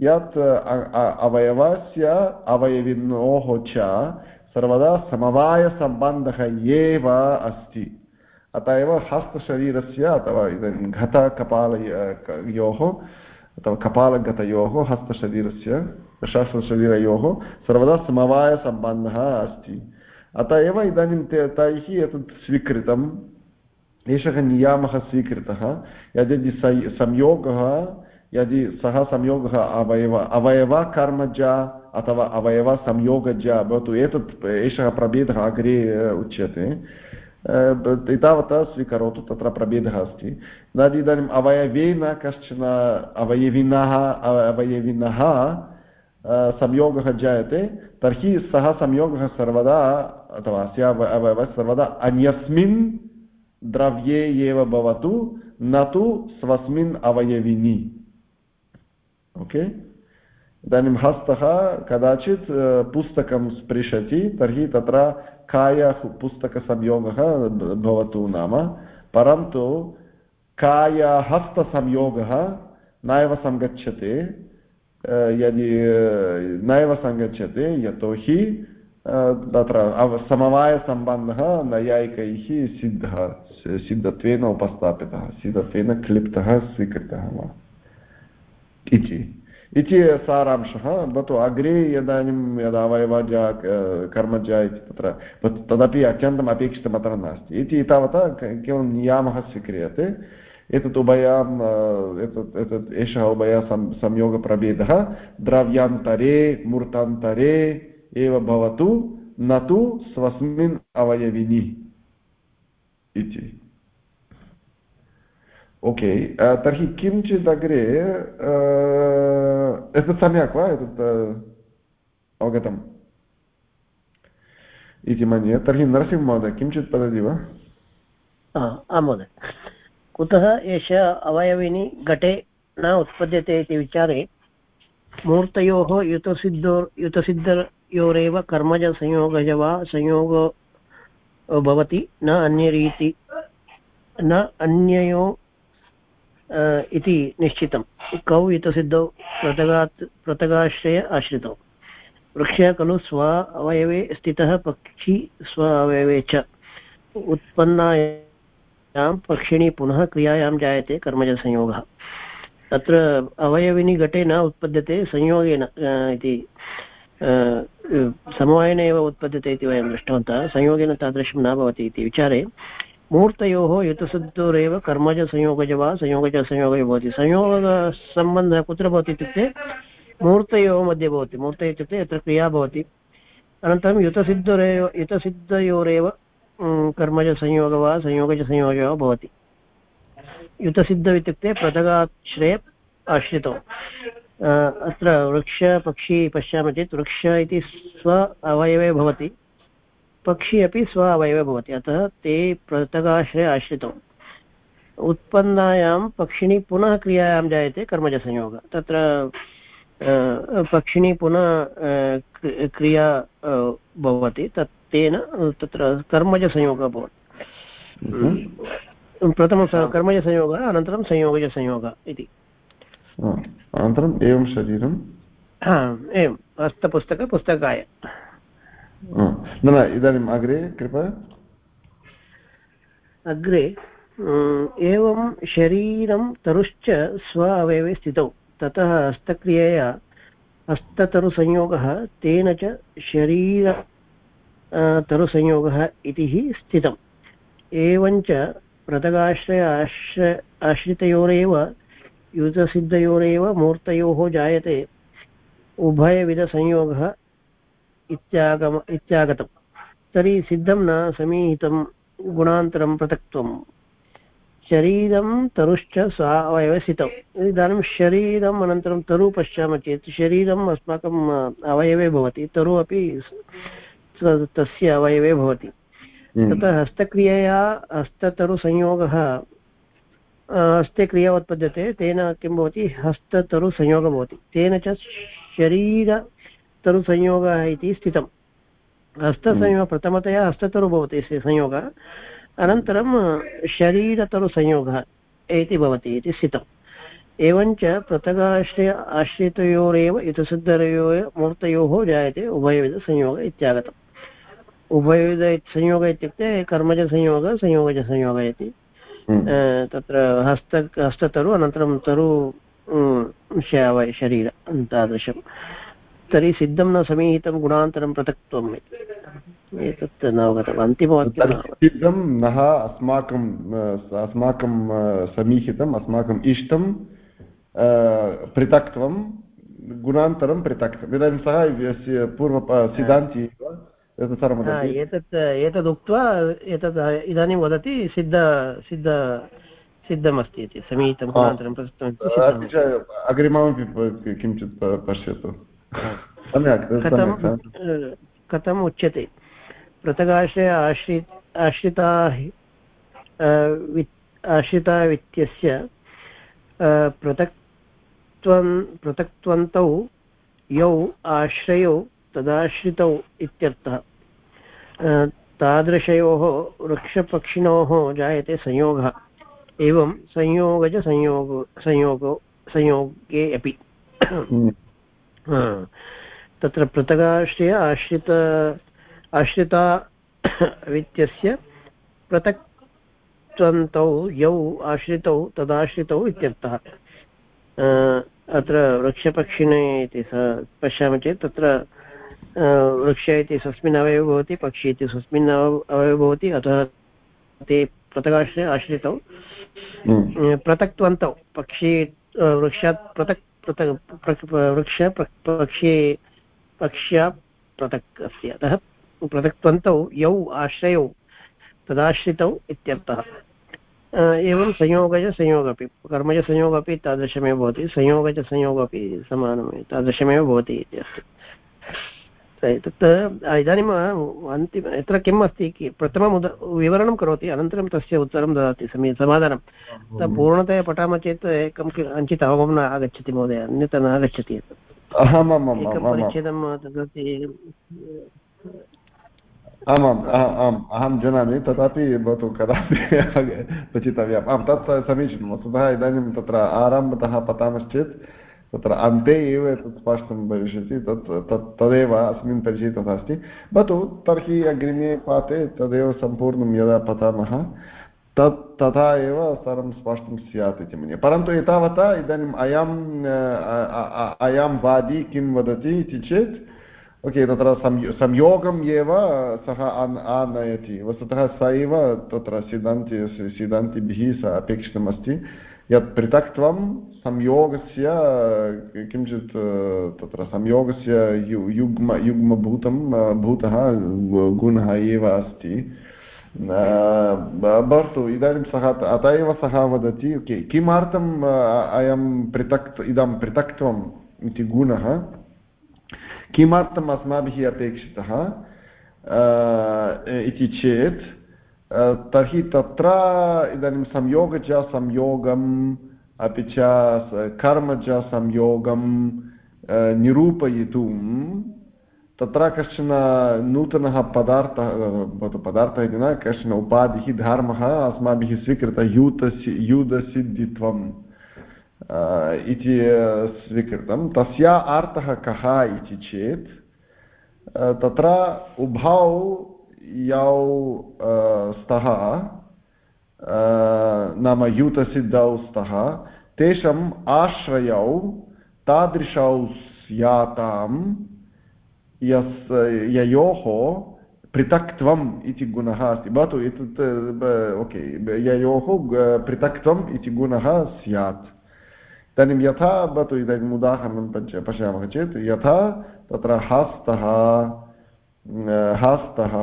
यत् अवयवस्य अवयविनोः च सर्वदा समवायसम्बन्धः एव अस्ति अत एव हस्तशरीरस्य अथवा इदानीं घटकपालयोः अथवा कपालगतयोः हस्तशरीरस्य शास्त्रशरीरयोः सर्वदा समवायसम्बन्धः अस्ति। अत एव इदानीं ते तैः एतत् स्वीकृतम्। एषः नियामः स्वीकृतः। यदि संयोगः, यदि सः संयोगः अवयव अवयवकर्मज अथवा अवयवसंयोगज भवतु। एतत् एषः प्रभेदः अग्रे उच्यते। एतावता स्वीकरोतु। तत्र प्रभेदः अस्ति। यदि इदानीम् अवयवेन कश्चन अवयविनः अवयविनः संयोगः जायते तर्हि सः संयोगः सर्वदा अथवा अस्य सर्वदा अन्यस्मिन् द्रव्ये एव भवतु न तु स्वस्मिन् अवयविनि ओके इदानीं हस्तः कदाचित् पुस्तकं स्पृशति तर्हि तत्र कायपुस्तकसंयोगः भवतु नाम परन्तु कायहस्तसंयोगः नैव सङ्गच्छते यदि नैव सङ्गच्छते यतोहि तत्र समवायसम्बन्धः नैयायिकैः सिद्धः सिद्धत्वेन उपस्थापितः सिद्धत्वेन क्लिप्तः स्वीकृतः वा इति इति सारांशः भवतु अग्रे इदानीं यदा अवयवज कर्मज इति तत्र तदपि अत्यन्तम् अपेक्षितम् अत्र नास्ति इति तावता केवलं नियामः स्वीक्रियते एतत् उभयाम् एतत् एतत्, एषः उभय संयोगप्रभेदः। द्रव्यान्तरे, मूर्तान्तरे एव भवतु, न तु स्वस्मिन् अवयविनि। इति। ओके तर्हि किञ्चित् अग्रे एतत् सम्यक् वा? एतत् अवगतम्। इति मन्ये। तर्हि नरसिंहमहोदय, किञ्चित् वदति वा? आं महोदय। कुतः एष अवयविनि घटे न उत्पद्यते इति विचारे मूर्तयोः युतसिद्धो, युतसिद्धयोरेव कर्मजसंयोगज वा संयोगो भवति। न अन्यरीति, न अन्ययो इति निश्चितं कौ इतसिद्धौ पृथगात् पृथगाश्रय आश्रितौ। वृक्षः खलु स्व अवयवे स्थितः पक्षी स्व अवयवे च। उत्पन्नायां पक्षिणी पुनः क्रियायां जायते कर्मजसंयोगः। तत्र अवयविनि घटे न उत्पद्यते, संयोगेन इति समवायेन एव उत्पद्यते इति वयं दृष्टवन्तः। संयोगेन तादृशं न भवति इति विचारे, मूर्तयोः युतसिद्धोरेव कर्मजसंयोगज वा संयोगजसंयोगः भवति। संयोगसम्बन्धः कुत्र भवति इत्युक्ते, मूर्तयोः मध्ये भवति। मूर्त इत्युक्ते यत्र क्रिया भवति। अनन्तरं युतसिद्धोरेव युतसिद्धयोरेव कर्मजसंयोगः वा संयोगजसंयोगः वा भवति। युतसिद्ध इत्युक्ते पृथगाश्रये आश्रितौ अत्र वृक्षपक्षी पश्यामः चेत् वृक्ष इति स्व अवयवे भवति। पक्षी अपि स्व अवयवे भवति। अतः ते पृथगाश्रये आश्रितौ। उत्पन्नायां पक्षिणी पुनः क्रियायां जायते कर्मजसंयोगः। तत्र पक्षिणी पुनः क्रिया भवति। तत् तेन तत्र कर्मजसंयोगः भवति। प्रथमं कर्मजसंयोगः अनन्तरं संयोगजसंयोगः इति। अनन्तरम् एवं शरीरम्? एवम्। हस्तपुस्तक पुस्तकाय। न न इदानीम् अग्रे कृपया अग्रे एवं शरीरं तरुश्च स्व अवयवे स्थितौ। ततः हस्तक्रियया हस्ततरुसंयोगः तेन च शरीर तरुसंयोगः इति स्थितम्। एवञ्च पृथगाश्रय आश्र, आश्रितयोरेव युतसिद्धयोरेव मूर्तयोः जायते। उभयविधसंयोगः इत्यागम, इत्यागतम्। तर्हि सिद्धं न समीहितं गुणान्तरं पृथक्त्वम्। शरीरं तरुश्च सा अवयवस्थितम् इदानीं शरीरम् अनन्तरं तरु पश्यामः चेत् शरीरम् अस्माकम् अवयवे भवति। तरु अपि तस्य अवयवे भवति। हम्म। तत्र हस्तक्रियया हस्ततरुसंयोगः हस्ते क्रिया उत्पद्यते तेन किं भवति? हस्ततरुसंयोगः भवति। तेन च शरीरतरुसंयोगः इति स्थितम्। हस्तसंयोगः। प्रथमतया हस्ततरु भवति संयोगः। अनन्तरं शरीरतरुसंयोगः इति भवति इति स्थितम्। एवञ्च पृथगाश्रय आश्रितयोरेव युतसिद्धरयोः मूर्तयोः जायते उभयविधसंयोगः इत्यागतम्। उभयविधसंयोगः इत्युक्ते कर्मजसंयोगः संयोगजसंयोगः इति। हम्म। तत्र हस्त हस्ततरु अनन्तरं तरु शरीर तादृशं तर्हि सिद्धं न समीहितं गुणान्तरं पृथक्त्वम् एतत् न अवगतम्। अन्तिमवाक्यं सिद्धं नः अस्माकं अस्माकं समीहितम् अस्माकम् इष्टं पृथक्त्वं गुणान्तरं पृथक्त्वम्। इदानीं सः पूर्व सिद्धान्ति एतत् एतदुक्त्वा एतत् इदानीं वदति सिद्ध सिद्ध सिद्धमस्ति इति। समीहितं गुणान्तरं पृथक्त्वम् अग्रिममपि किञ्चित् पश्यतु। कथम् उच्यते? पृथगाश्रय आश्रि आश्रिता आश्रितावित्यस्य पृथक्त्वं पृथक्त्वन्तौ यौ आश्रयौ तदाश्रितौ इत्यर्थः। तादृशयोः वृक्षपक्षिणोः जायते संयोगः। एवं संयोगजसंयोगो संयोगो संयोगे अपि। हम्म। तत्र पृथगाश्रय आश्रित आश्रिता वित्यस्य पृथक्त्वन्तौ यौ आश्रितौ तदाश्रितौ इत्यर्थः। अत्र वृक्षपक्षिणे इति स पश्यामः चेत् तत्र वृक्ष इति स्वस्मिन् अवयवे भवति पक्षी इति स्वस्मिन् अवयवे भवति अतः ते पृथगाश्रय आश्रितौ। हम्म। पृथक्त्वन्तौ पक्षी वृक्षात् पृथक् पृथक् वृक्ष, पक्षे, पक्ष्या पृथक् अस्ति अतः पृथक्त्वन्तौ यौ आश्रयौ, तदाश्रितौ इत्यर्थः। एवं संयोगज संयोग अपि कर्मजसंयोग अपि तादृशमेव भवति संयोगजसंयोगपि समानमेव, तादृशमेव भवति इति अस्ति तत् इदानीम् अन्तिम यत्र किम् अस्ति प्रथमम् उद विवरणं करोति अनन्तरं तस्य उत्तरं ददाति समी समाधानं। पूर्णतया पठामः चेत् एकं किञ्चित् अवगमनं आगच्छति महोदय अन्यथा न आगच्छति एकं परिच्छेदं ददाति आमाम् आम् अहं जानामि तथापि भवतु कदापि रचितव्यम्। आं तत् समीचीनं वस्तुतः इदानीं तत्र आरम्भतः पठामश्चेत् तत्र अन्ते एव तत् स्पष्टं भविष्यति तत् तत् तदेव अस्मिन् परिचये तथा अस्ति भवतु तर्हि अग्रिमे पाठे तदेव सम्पूर्णं यदा पठामः तत् तथा एव सर्वं स्पष्टं स्यात् इति मन्ये परन्तु एतावता इदानीम् अयम् अयं वादी किं वदति इति चेत् ओके तत्र संयोगम् एव सः आनयति वस्तुतः स एव तत्र सिद्धान्ति सिद्धान्तिभिः स अपेक्षितमस्ति यत् पृथक्त्वं संयोगस्य किञ्चित् तत्र संयोगस्य यु युग्म युग्मभूतं भूतः गुणः एव अस्ति भवतु इदानीं सः अत एव सः वदति किमर्थम् अयं पृथक् इदं पृथक्त्वम् इति गुणः किमर्थम् अस्माभिः अपेक्षितः इति चेत् तर्हि तत्र इदानीं संयोगज संयोगम् अपि च कर्मज संयोगं निरूपयितुं तत्र कश्चन नूतनः पदार्थः भवतु पदार्थः इति न कश्चन उपाधिः धर्मः अस्माभिः स्वीकृतः यूतसि यूतसिद्धित्वं इति स्वीकृतं तस्य अर्थः कः इति चेत् तत्र उभौ यौ स्तः नाम यूतसिद्धौ स्तः तेषाम् आश्रयौ तादृशौ स्यातां यस् ययोः पृथक्त्वम् इति गुणः अस्ति भवतु एतत् ओके ययोः पृथक्त्वम् इति गुणः स्यात् इदानीं यथा भवतु इदानीम् उदाहरणं पश्य पश्यामः चेत् यथा तत्र हस्तः हस्तः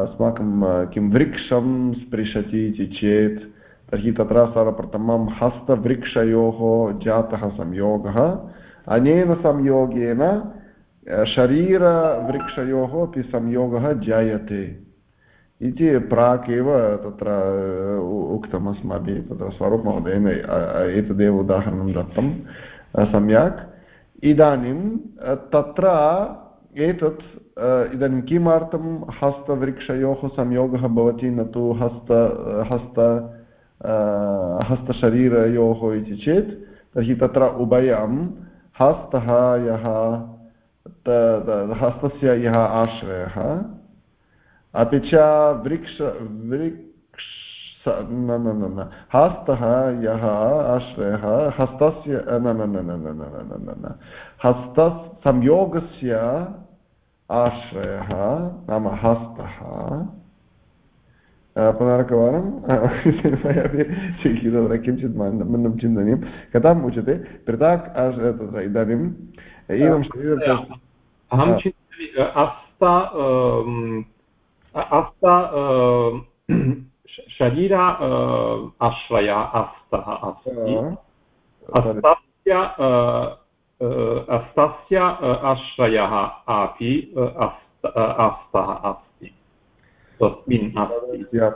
अस्माकं किं वृक्षं स्पृशति इति चेत्, तर्हि तत्र सर्वप्रथमं हस्तवृक्षयोः जातः संयोगः। अनेन संयोगेन शरीरवृक्षयोः अपि संयोगः जायते। इति प्राक् एव तत्र उक्तम् अस्माभिः तत्र स्वरूपमहोदयेन एतदेव उदाहरणं दत्तं सम्यक्। इदानीं तत्र एतत् इदानीं किमर्थं हस्तवृक्षयोः संयोगः भवति न तु हस्त हस्त हस्तशरीरयोः इति चेत्, तर्हि तत्र उभयं हस्तः यः हस्तस्य यः आश्रयः, अपि च वृक्ष वृक्ष न न न न हस्तः यः आश्रयः हस्तस्य न न न न न न न न न हस्त संयोगस्य आश्रयः नाम हस्तः पुनरेकवारं तत्र किञ्चित् मन्दं चिन्तनीयं कथम् उच्यते पृथक् इदानीम् एवं शरीरं अहं चिन्तयामि अस्त अस्त शरीर आश्रय अस्तः। अस्ति अस्तस्य अस्तस्य आश्रयः अपि अस्तः अस्ति। तस्मिन्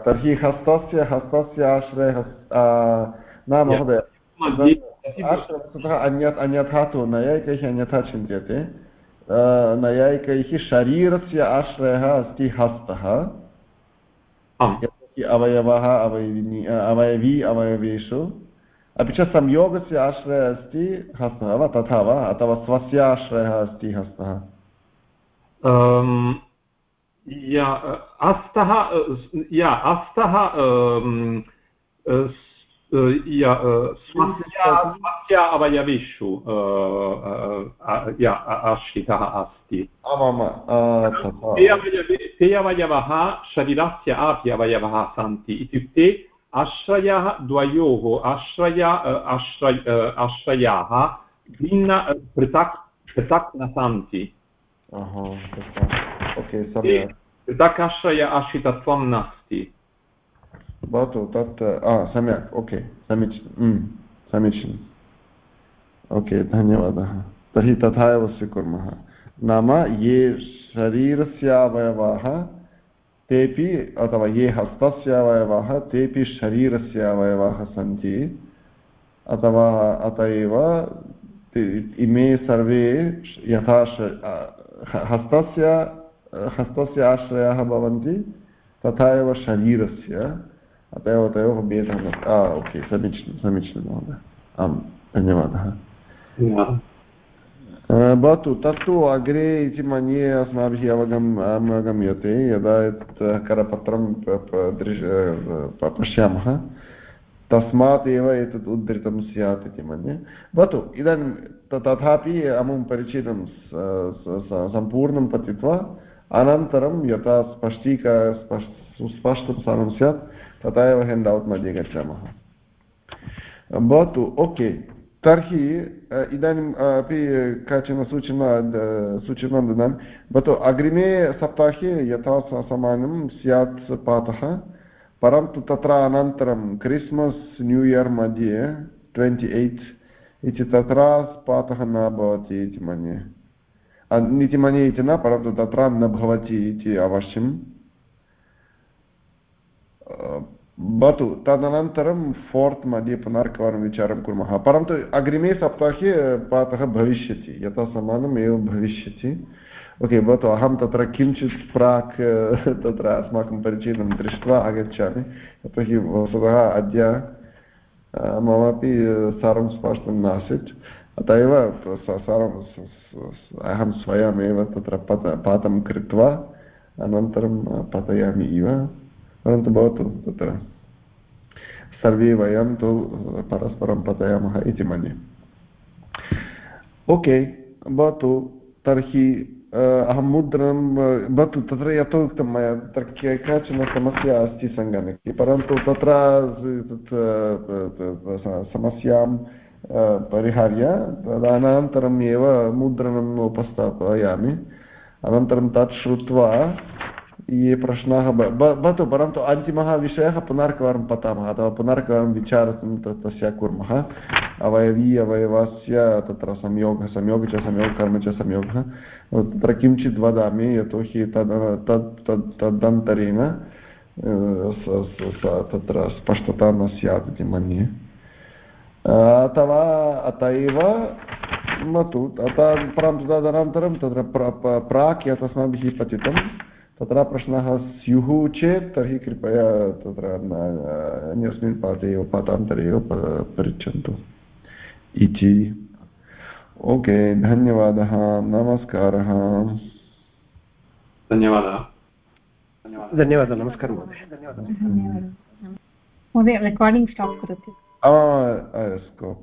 तर्हि हस्तस्य हस्तस्य आश्रयः न महोदय। अन्यत् अन्यथा तु नैयायिकैः अन्यथा चिन्त्यते। नैयायिकैः शरीरस्य आश्रयः अस्ति हस्तः। अवयवः, अवयविनी अवयवी, अवयवेषु। अपि च संयोगस्य आश्रयः अस्ति, हस्तः वा, तथा वा, अथवा स्वस्य आश्रयः अस्ति, हस्तः? हस्तः, या अस्तः स्वस्य अवयवेषु आश्रितः अस्ति ते अवयवः शरीरस्य अपि अवयवः सन्ति इत्युक्ते आश्रयः द्वयोः आश्रय आश्रय आश्रयाः भिन्न पृथक् पृथक् न सन्ति पृथक् आश्रय आश्रितत्वं नास्ति भवतु तत् सम्यक् ओके समीचीनं समीचीनम् ओके धन्यवादः तर्हि तथा एव स्वीकुर्मः नाम ये शरीरस्य अवयवाः तेपि अथवा ये हस्तस्य अवयवाः तेपि शरीरस्य अवयवाः सन्ति अथवा अत एव इमे सर्वे यथा हस्तस्य हस्तस्य आश्रयाः भवन्ति तथा एव शरीरस्य अत तयोः भेदः ओके समीचीनं समीचीनं महोदय आम् धन्यवादः भवतु तत्तु अग्रे इति मन्ये अस्माभिः अवगम् अवगम्यते यदा यत् करपत्रं पश्यामः तस्मात् एव एतत् उद्धृतं स्यात् इति मन्ये भवतु इदानीं तथापि अमुं परिचयं सम्पूर्णं पठित्वा अनन्तरं यथा स्पष्टीक सुस्पष्टं सर्वं स्यात् तथा एव हेण्ड् औट् मध्ये गच्छामः भवतु ओके, तर्हि इदानीम् अपि काचन, सूचना सूचनां ददामि भवतु अग्रिमे सप्ताहे यथा समानं स्यात् पाठः परन्तु तत्र अनन्तरं क्रिस्मस्, न्यू इयर् मध्ये ट्वेण्टि एय्त् इति तत्र पाठः न भवति इति मन्ये। इति मन्ये इति न, परन्तु तत्र न भवति इति अवश्यं भवतु तदनन्तरं फोर्त् मध्ये पुनरेकवारं विचारं कुर्मः परन्तु अग्रिमे सप्ताहे पाठः भविष्यति यथा समानम् एवं भविष्यति ओके भवतु अहं तत्र किञ्चित् प्राक् तत्र अस्माकं परिचयनं दृष्ट्वा आगच्छामि यतोहि वस्तुतः अद्य ममापि सर्वं स्पष्टं नासीत् अत एव सर्वं अहं स्वयमेव तत्र पत पातं कृत्वा अनन्तरं पतयामि इव परन्तु भवतु तत्र सर्वे वयं तु परस्परं पतयामः इति मन्ये। ओके, भवतु तर्हि अहं मुद्रणं, भवतु तत्र यथोक्तं मया, तत्र काचन समस्या अस्ति सङ्गणके, परन्तु तत्र समस्यां परिहार्य तदनन्तरम् एव मुद्रणम् उपस्थापयामि। अनन्तरं तत् श्रुत्वा ये प्रश्नाः भवतु, परन्तु अन्तिमः विषयः पुनर्कवारं पठामः अथवा पुनर्कवारं विचारं तस्य कुर्मः। अवयवी, अवयवस्य, तत्र संयोगः संयोगः च, संयोगः, कर्म च, संयोगः। तत्र किञ्चित् वदामि, यतोहि तद् तत् तद्, तदन्तरेण तत्र स्पष्टता न स्यात् इति मन्ये। अथवा अत एव तु परन्तु तदनन्तरं तत्र प्राक् यत् अस्माभिः पठितं तत्र प्रश्नाः स्युः चेत् तर्हि कृपया तत्र अन्यस्मिन् पाठे एव पाठान्तरे एव पृच्छन्तु इति। ओके धन्यवादः नमस्कारः। धन्यवादः। धन्यवादः। नमस्कारः महोदय। रेकार्डिङ्ग् स्टाप् करोतु। स्कोप्